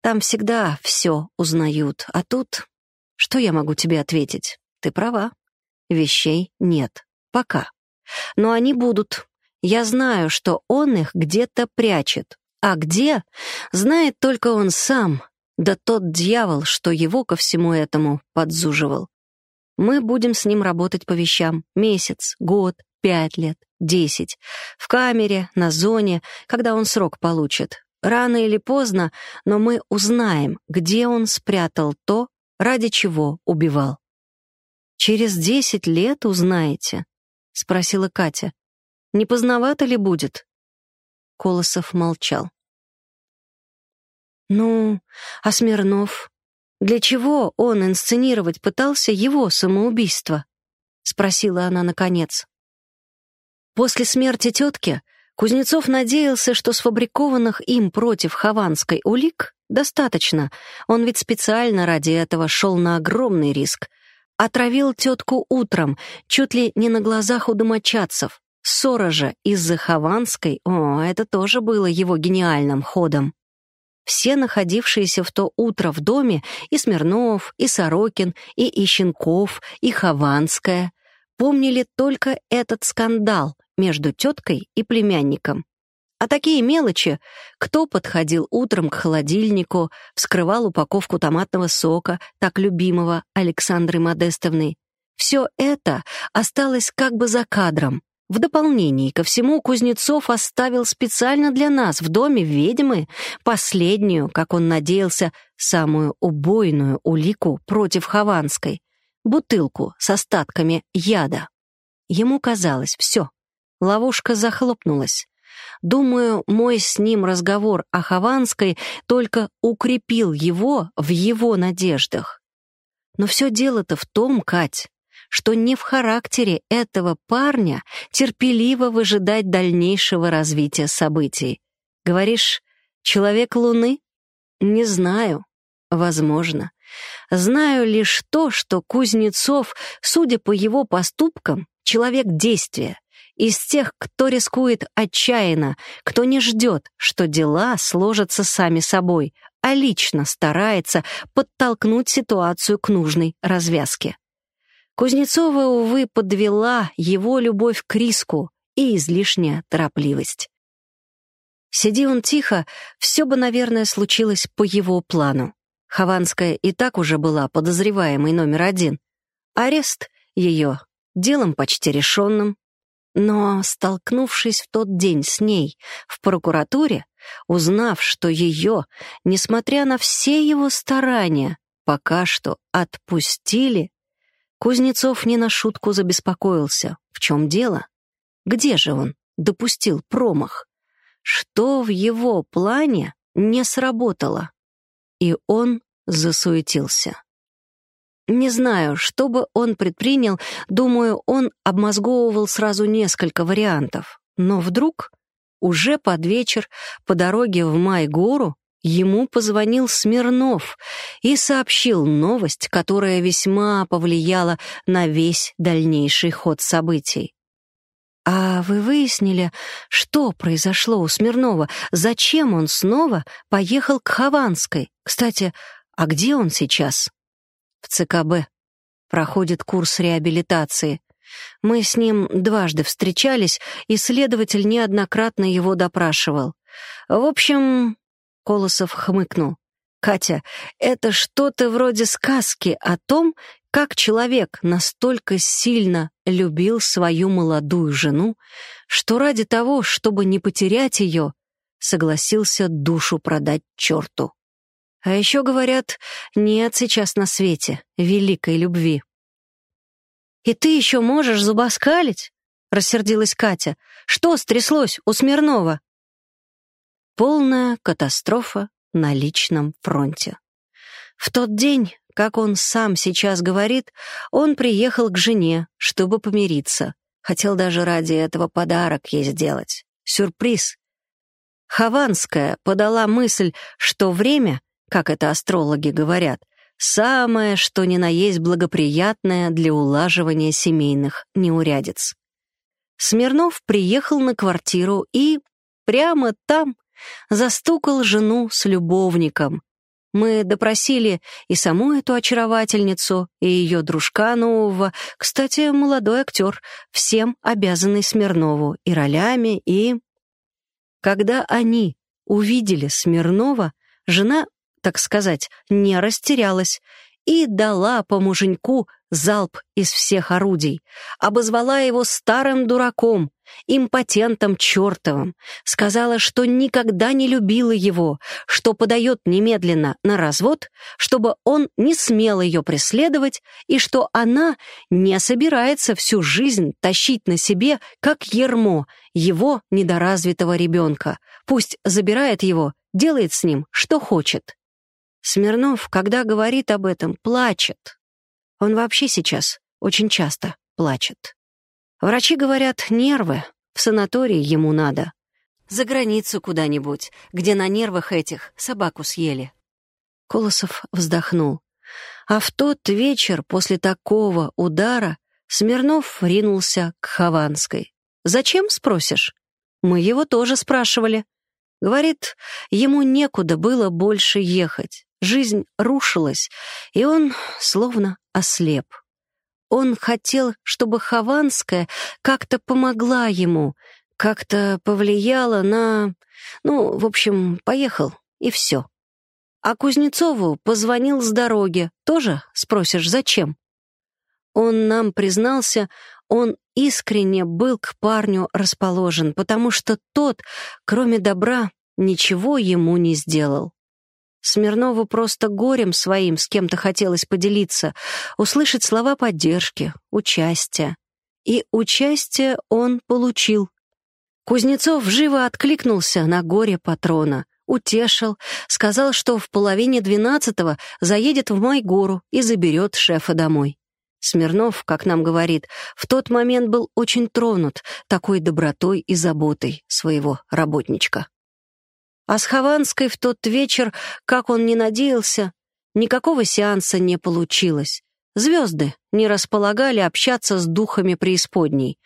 Там всегда все узнают, а тут... Что я могу тебе ответить? Ты права. Вещей нет. Пока. Но они будут. Я знаю, что он их где-то прячет. А где, знает только он сам, да тот дьявол, что его ко всему этому подзуживал. Мы будем с ним работать по вещам. Месяц, год, пять лет, десять. В камере, на зоне, когда он срок получит. Рано или поздно, но мы узнаем, где он спрятал то, ради чего убивал. Через десять лет узнаете, — спросила Катя. «Не поздновато ли будет?» Колосов молчал. «Ну, а Смирнов? Для чего он инсценировать пытался его самоубийство?» — спросила она наконец. После смерти тетки Кузнецов надеялся, что сфабрикованных им против Хованской улик достаточно. Он ведь специально ради этого шел на огромный риск. Отравил тетку утром, чуть ли не на глазах у домочадцев. Ссора же из-за Хованской, о, это тоже было его гениальным ходом. Все находившиеся в то утро в доме, и Смирнов, и Сорокин, и Ищенков, и Хованская, помнили только этот скандал между теткой и племянником. А такие мелочи, кто подходил утром к холодильнику, вскрывал упаковку томатного сока, так любимого Александры Модестовны, все это осталось как бы за кадром. В дополнение ко всему Кузнецов оставил специально для нас в доме ведьмы последнюю, как он надеялся, самую убойную улику против Хованской — бутылку с остатками яда. Ему казалось, все, ловушка захлопнулась. Думаю, мой с ним разговор о Хованской только укрепил его в его надеждах. Но все дело-то в том, Кать, что не в характере этого парня терпеливо выжидать дальнейшего развития событий. Говоришь, человек Луны? Не знаю. Возможно. Знаю лишь то, что Кузнецов, судя по его поступкам, человек действия, из тех, кто рискует отчаянно, кто не ждет, что дела сложатся сами собой, а лично старается подтолкнуть ситуацию к нужной развязке. Кузнецова, увы, подвела его любовь к риску и излишняя торопливость. Сиди он тихо, все бы, наверное, случилось по его плану. Хованская и так уже была подозреваемой номер один. Арест ее делом почти решенным. Но, столкнувшись в тот день с ней в прокуратуре, узнав, что ее, несмотря на все его старания, пока что отпустили, Кузнецов не на шутку забеспокоился. В чем дело? Где же он допустил промах? Что в его плане не сработало? И он засуетился. Не знаю, что бы он предпринял, думаю, он обмозговывал сразу несколько вариантов. Но вдруг, уже под вечер, по дороге в Майгору, Ему позвонил Смирнов и сообщил новость, которая весьма повлияла на весь дальнейший ход событий. «А вы выяснили, что произошло у Смирнова? Зачем он снова поехал к Хованской? Кстати, а где он сейчас?» «В ЦКБ. Проходит курс реабилитации. Мы с ним дважды встречались, и следователь неоднократно его допрашивал. В общем, Колосов хмыкнул. «Катя, это что-то вроде сказки о том, как человек настолько сильно любил свою молодую жену, что ради того, чтобы не потерять ее, согласился душу продать черту. А еще говорят, нет сейчас на свете великой любви. «И ты еще можешь зубоскалить?» — рассердилась Катя. «Что стряслось у Смирнова?» Полная катастрофа на личном фронте. В тот день, как он сам сейчас говорит, он приехал к жене, чтобы помириться. Хотел даже ради этого подарок ей сделать. Сюрприз. Хованская подала мысль, что время, как это астрологи говорят, самое, что ни на есть благоприятное для улаживания семейных неурядиц. Смирнов приехал на квартиру и прямо там застукал жену с любовником. Мы допросили и саму эту очаровательницу, и ее дружка нового, кстати, молодой актер, всем обязанный Смирнову и ролями, и... Когда они увидели Смирнова, жена, так сказать, не растерялась и дала по муженьку залп из всех орудий, обозвала его старым дураком, импотентом чертовым, сказала, что никогда не любила его, что подает немедленно на развод, чтобы он не смел ее преследовать и что она не собирается всю жизнь тащить на себе, как ермо, его недоразвитого ребенка. Пусть забирает его, делает с ним, что хочет. Смирнов, когда говорит об этом, плачет. Он вообще сейчас очень часто плачет. Врачи говорят, нервы, в санатории ему надо. за границу куда-нибудь, где на нервах этих собаку съели. Колосов вздохнул. А в тот вечер после такого удара Смирнов ринулся к Хованской. «Зачем?» — спросишь. Мы его тоже спрашивали. Говорит, ему некуда было больше ехать. Жизнь рушилась, и он словно ослеп. Он хотел, чтобы Хованская как-то помогла ему, как-то повлияла на... Ну, в общем, поехал, и все. А Кузнецову позвонил с дороги. Тоже спросишь, зачем? Он нам признался, он искренне был к парню расположен, потому что тот, кроме добра, ничего ему не сделал. Смирнову просто горем своим с кем-то хотелось поделиться, услышать слова поддержки, участия. И участие он получил. Кузнецов живо откликнулся на горе патрона, утешил, сказал, что в половине двенадцатого заедет в Майгору и заберет шефа домой. Смирнов, как нам говорит, в тот момент был очень тронут такой добротой и заботой своего работничка. А с Хованской в тот вечер, как он не надеялся, никакого сеанса не получилось. Звезды не располагали общаться с духами преисподней.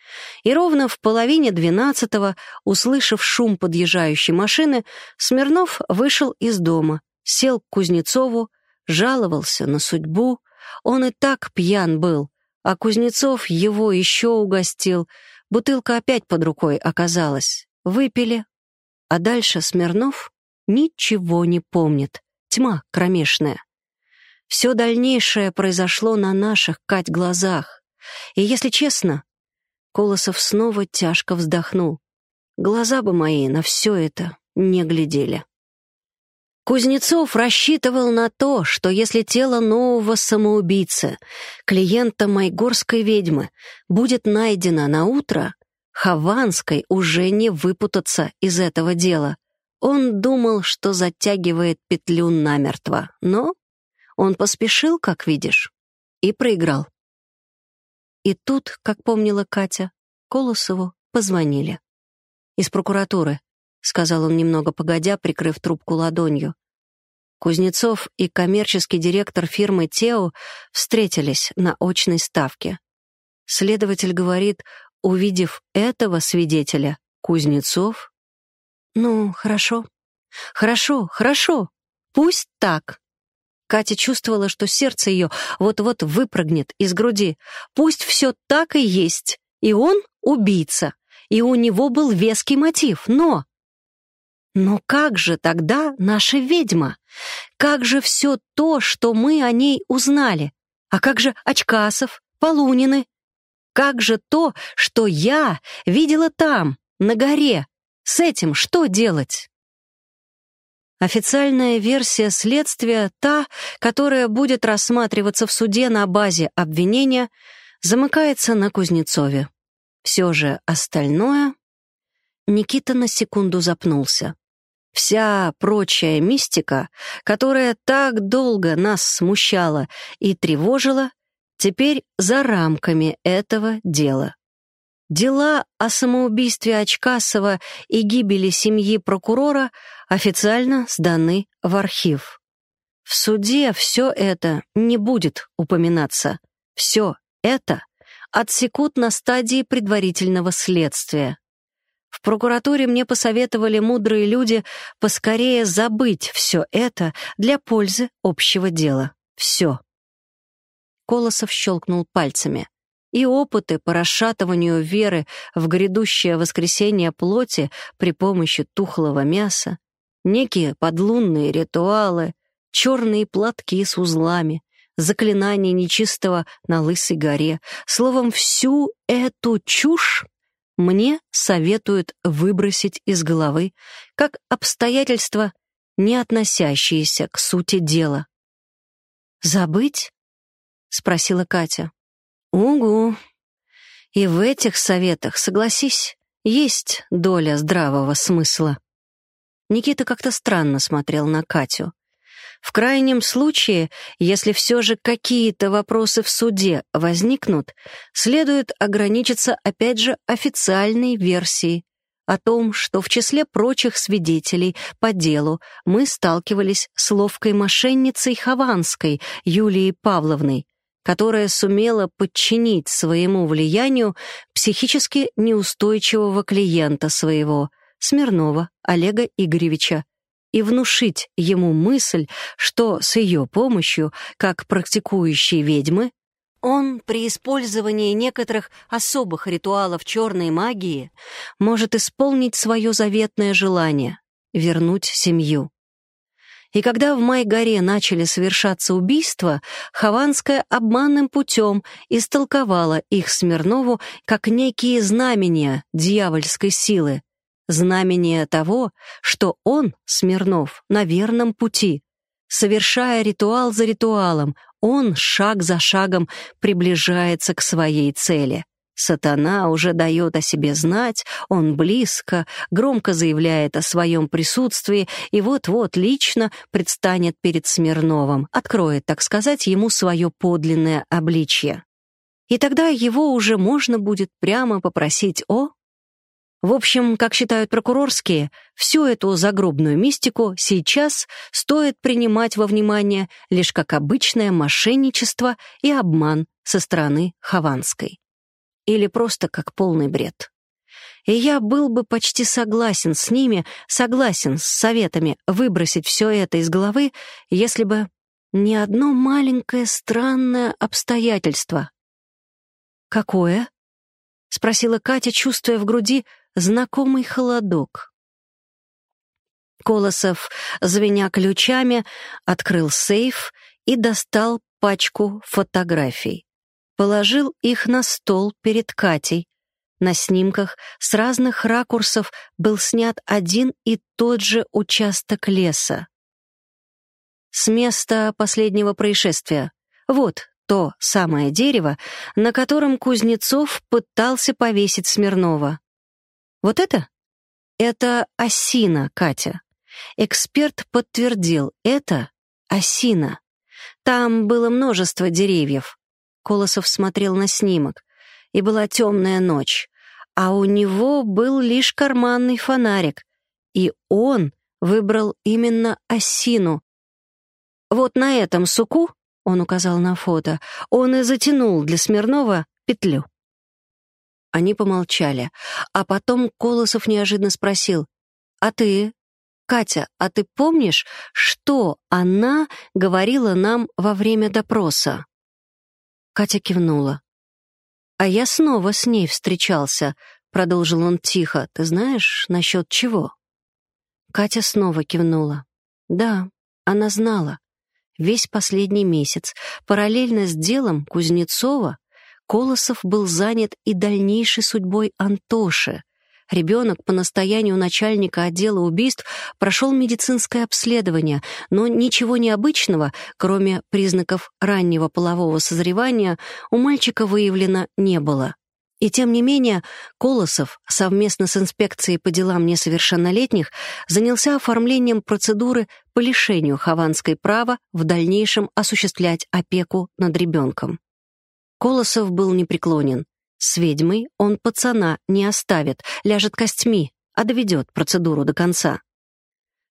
И ровно в половине двенадцатого, услышав шум подъезжающей машины, Смирнов вышел из дома, сел к Кузнецову, жаловался на судьбу, он и так пьян был, а Кузнецов его еще угостил. Бутылка опять под рукой оказалась. Выпили. А дальше Смирнов ничего не помнит. Тьма кромешная. Все дальнейшее произошло на наших, Кать, глазах. И, если честно, Колосов снова тяжко вздохнул. Глаза бы мои на все это не глядели. Кузнецов рассчитывал на то, что если тело нового самоубийцы, клиента майгорской ведьмы, будет найдено на утро, Хованской уже не выпутаться из этого дела. Он думал, что затягивает петлю намертво, но он поспешил, как видишь, и проиграл. И тут, как помнила Катя, Колосову позвонили. Из прокуратуры, — сказал он немного погодя, прикрыв трубку ладонью. Кузнецов и коммерческий директор фирмы «Тео» встретились на очной ставке. Следователь говорит, увидев этого свидетеля, Кузнецов... «Ну, хорошо. Хорошо, хорошо. Пусть так». Катя чувствовала, что сердце ее вот-вот выпрыгнет из груди. Пусть все так и есть. И он убийца. И у него был веский мотив. Но но как же тогда наша ведьма? Как же все то, что мы о ней узнали? А как же Очкасов, Полунины? Как же то, что я видела там, на горе? С этим что делать? Официальная версия следствия, та, которая будет рассматриваться в суде на базе обвинения, замыкается на Кузнецове. Все же остальное... Никита на секунду запнулся. Вся прочая мистика, которая так долго нас смущала и тревожила, теперь за рамками этого дела. Дела о самоубийстве Очкасова и гибели семьи прокурора официально сданы в архив. В суде все это не будет упоминаться. Все это отсекут на стадии предварительного следствия. В прокуратуре мне посоветовали мудрые люди поскорее забыть все это для пользы общего дела. Все. Колосов щелкнул пальцами. И опыты по расшатыванию веры в грядущее воскресение плоти при помощи тухлого мяса, некие подлунные ритуалы, черные платки с узлами, заклинания нечистого на Лысой горе, словом, всю эту чушь мне советуют выбросить из головы как обстоятельства, не относящиеся к сути дела. «Забыть?» — спросила Катя. «Угу. И в этих советах, согласись, есть доля здравого смысла». Никита как-то странно смотрел на Катю. В крайнем случае, если все же какие-то вопросы в суде возникнут, следует ограничиться опять же официальной версией, о том, что в числе прочих свидетелей по делу мы сталкивались с ловкой мошенницей Хованской Юлией Павловной, которая сумела подчинить своему влиянию психически неустойчивого клиента своего, Смирнова Олега Игоревича, и внушить ему мысль, что с ее помощью, как практикующей ведьмы, он при использовании некоторых особых ритуалов черной магии может исполнить свое заветное желание — вернуть семью. И когда в Май-горе начали совершаться убийства, Хованская обманным путем истолковала их Смирнову как некие знамения дьявольской силы, знамения того, что он, Смирнов, на верном пути. Совершая ритуал за ритуалом, он шаг за шагом приближается к своей цели. Сатана уже дает о себе знать, он близко, громко заявляет о своем присутствии и вот-вот лично предстанет перед Смирновым, откроет, так сказать, ему свое подлинное обличье. И тогда его уже можно будет прямо попросить о в общем, как считают прокурорские, всю эту загробную мистику сейчас стоит принимать во внимание лишь как обычное мошенничество и обман со стороны Хованской. Или просто как полный бред. И я был бы почти согласен с ними, согласен с советами выбросить все это из головы, если бы не одно маленькое странное обстоятельство. «Какое?» — спросила Катя, чувствуя в груди знакомый холодок. Колосов, звеня ключами, открыл сейф и достал пачку фотографий. Положил их на стол перед Катей. На снимках с разных ракурсов был снят один и тот же участок леса. С места последнего происшествия. Вот то самое дерево, на котором Кузнецов пытался повесить Смирнова. Вот это? Это осина, Катя. Эксперт подтвердил, это осина. Там было множество деревьев. Колосов смотрел на снимок. И была темная ночь. А у него был лишь карманный фонарик. И он выбрал именно осину. Вот на этом суку, он указал на фото, он и затянул для Смирнова петлю. Они помолчали, а потом Колосов неожиданно спросил, «А ты, Катя, а ты помнишь, что она говорила нам во время допроса?» Катя кивнула. «А я снова с ней встречался», — продолжил он тихо. «Ты знаешь, насчет чего?» Катя снова кивнула. «Да, она знала. Весь последний месяц, параллельно с делом Кузнецова, Колосов был занят и дальнейшей судьбой Антоши. Ребенок по настоянию начальника отдела убийств прошел медицинское обследование, но ничего необычного, кроме признаков раннего полового созревания, у мальчика выявлено не было. И тем не менее, Колосов совместно с инспекцией по делам несовершеннолетних занялся оформлением процедуры по лишению Хованской права в дальнейшем осуществлять опеку над ребенком. Колосов был непреклонен. С ведьмой он пацана не оставит, ляжет костьми, а доведет процедуру до конца.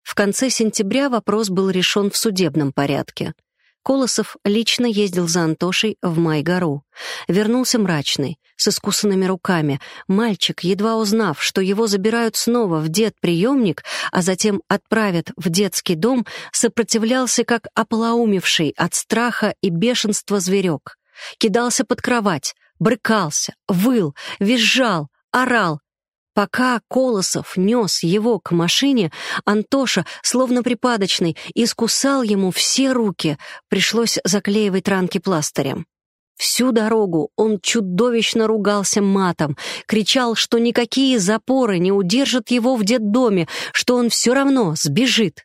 В конце сентября вопрос был решен в судебном порядке. Колосов лично ездил за Антошей в Май-гору. Вернулся мрачный, с искусанными руками. Мальчик, едва узнав, что его забирают снова в дед-приемник, а затем отправят в детский дом, сопротивлялся как ополоумевший от страха и бешенства зверек кидался под кровать, брыкался, выл, визжал, орал. Пока Колосов нес его к машине, Антоша, словно припадочный, искусал ему все руки, пришлось заклеивать ранки пластырем. Всю дорогу он чудовищно ругался матом, кричал, что никакие запоры не удержат его в детдоме, что он все равно сбежит.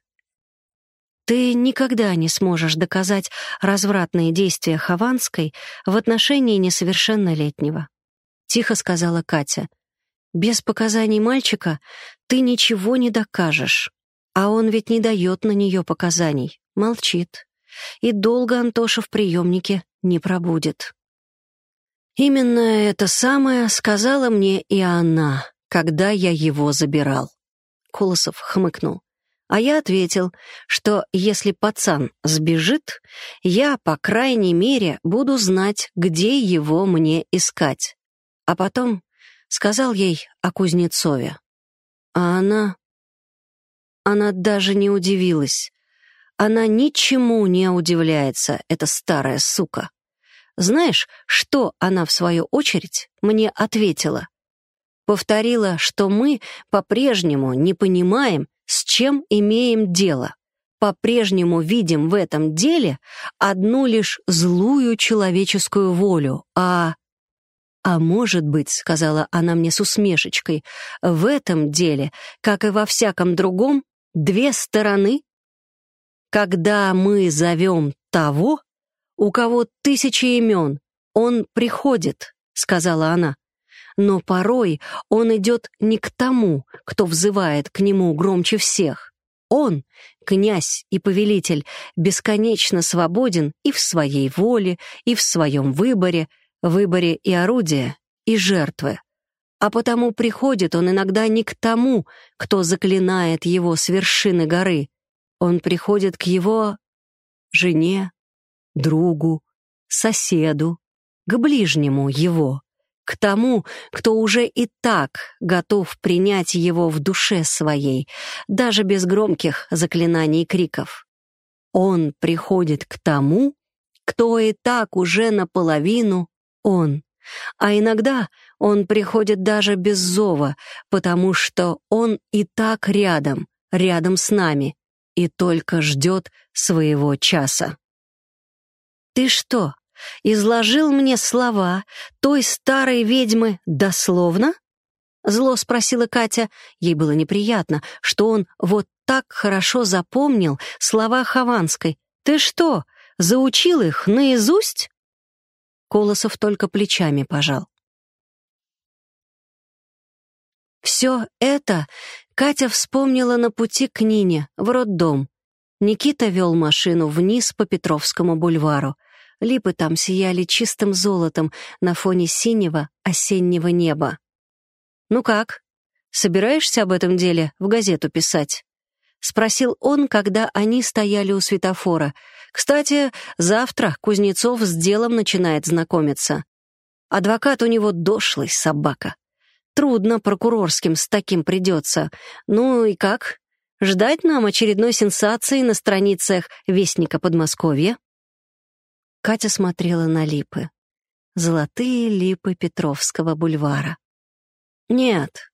Ты никогда не сможешь доказать развратные действия Хованской в отношении несовершеннолетнего. Тихо сказала Катя. Без показаний мальчика ты ничего не докажешь. А он ведь не дает на нее показаний, молчит. И долго Антоша в приемнике не пробудет. Именно это самое сказала мне и она, когда я его забирал. Колосов хмыкнул. А я ответил, что если пацан сбежит, я, по крайней мере, буду знать, где его мне искать. А потом сказал ей о Кузнецове. А она... Она даже не удивилась. Она ничему не удивляется, эта старая сука. Знаешь, что она, в свою очередь, мне ответила? Повторила, что мы по-прежнему не понимаем, с чем имеем дело. По-прежнему видим в этом деле одну лишь злую человеческую волю, а... «А может быть, — сказала она мне с усмешечкой, — в этом деле, как и во всяком другом, две стороны? Когда мы зовем того, у кого тысячи имен, он приходит, — сказала она. Но порой он идет не к тому, кто взывает к нему громче всех. Он, князь и повелитель, бесконечно свободен и в своей воле, и в своем выборе, выборе и орудия, и жертвы. А потому приходит он иногда не к тому, кто заклинает его с вершины горы. Он приходит к его жене, другу, соседу, к ближнему его, к тому, кто уже и так готов принять его в душе своей, даже без громких заклинаний и криков. Он приходит к тому, кто и так уже наполовину он. А иногда он приходит даже без зова, потому что он и так рядом, рядом с нами, и только ждет своего часа. «Ты что, изложил мне слова той старой ведьмы дословно?» Зло спросила Катя. Ей было неприятно, что он вот так хорошо запомнил слова Хованской. «Ты что, заучил их наизусть?» Колосов только плечами пожал. Все это Катя вспомнила на пути к Нине, в роддом. Никита вел машину вниз по Петровскому бульвару. Липы там сияли чистым золотом на фоне синего осеннего неба. «Ну как? Собираешься об этом деле в газету писать?» — спросил он, когда они стояли у светофора — кстати, завтра Кузнецов с делом начинает знакомиться. Адвокат у него дошлый собака. Трудно прокурорским с таким придется. Ну и как? Ждать нам очередной сенсации на страницах Вестника Подмосковья? Катя смотрела на липы. Золотые липы Петровского бульвара. Нет,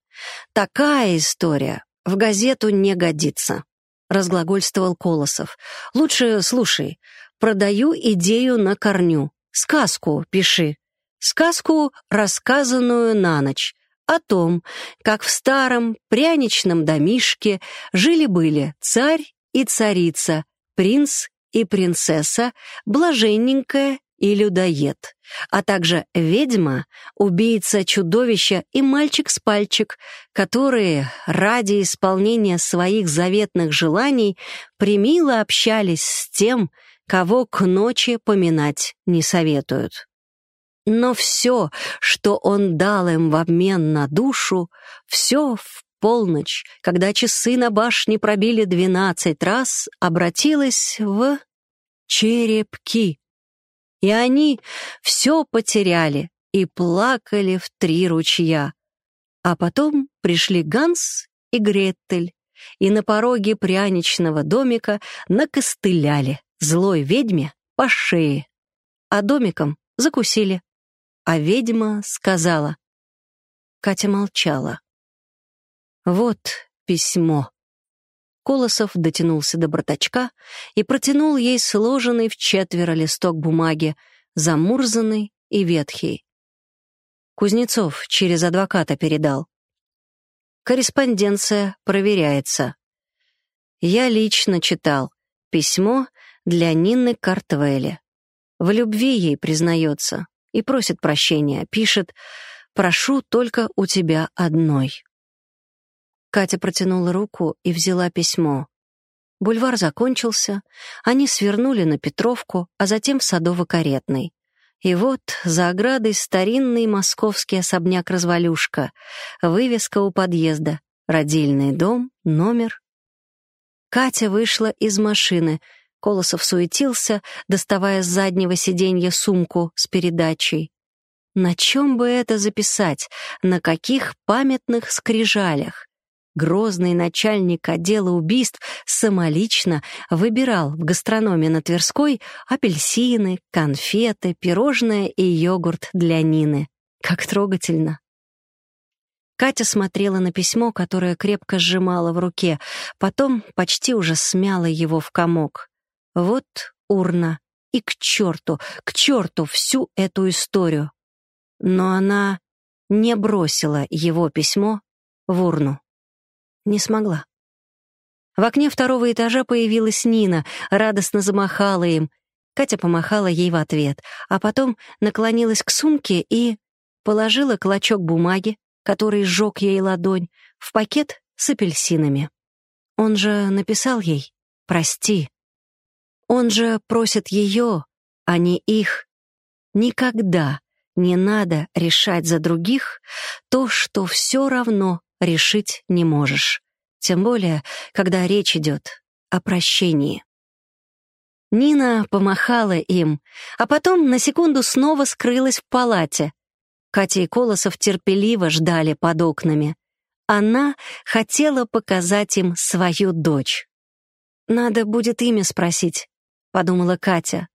такая история в газету не годится. — разглагольствовал Колосов. «Лучше слушай. Продаю идею на корню. Сказку пиши. Сказку, рассказанную на ночь. О том, как в старом пряничном домишке жили-были царь и царица, принц и принцесса, блаженненькая и людоед, а также ведьма, убийца чудовища и мальчик с пальчик, которые ради исполнения своих заветных желаний примило общались с тем, кого к ночи поминать не советуют. Но все, что он дал им в обмен на душу, все в полночь, когда часы на башне пробили двенадцать раз, обратилось в черепки, и они все потеряли и плакали в три ручья. А потом пришли Ганс и Гретель, и на пороге пряничного домика накостыляли злой ведьме по шее, а домиком закусили. А ведьма сказала. Катя молчала. «Вот письмо». Колосов дотянулся до браточка и протянул ей сложенный в четверо листок бумаги, замурзанный и ветхий. Кузнецов через адвоката передал. Корреспонденция проверяется. Я лично читал. Письмо для Нины Картвелли. В любви ей признается и просит прощения. Пишет «Прошу только у тебя одной». Катя протянула руку и взяла письмо. Бульвар закончился, они свернули на Петровку, а затем в Садово-Каретный. И вот за оградой старинный московский особняк-развалюшка, вывеска у подъезда, родильный дом, номер. Катя вышла из машины. Колосов суетился, доставая с заднего сиденья сумку с передачей. На чем бы это записать? На каких памятных скрижалях? Грозный начальник отдела убийств самолично выбирал в гастрономе на Тверской апельсины, конфеты, пирожное и йогурт для Нины. Как трогательно. Катя смотрела на письмо, которое крепко сжимала в руке, потом почти уже смяла его в комок. Вот урна. И к черту, к черту всю эту историю. Но она не бросила его письмо в урну. Не смогла. В окне второго этажа появилась Нина, радостно замахала им. Катя помахала ей в ответ, а потом наклонилась к сумке и положила клочок бумаги, который сжег ей ладонь, в пакет с апельсинами. Он же написал ей «Прости». Он же просит ее, а не их. Никогда не надо решать за других то, что все равно решить не можешь. Тем более, когда речь идет о прощении. Нина помахала им, а потом на секунду снова скрылась в палате. Катя и Колосов терпеливо ждали под окнами. Она хотела показать им свою дочь. «Надо будет имя спросить», — подумала Катя.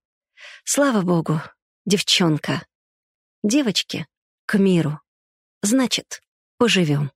«Слава богу, девчонка. Девочки к миру. Значит, поживем».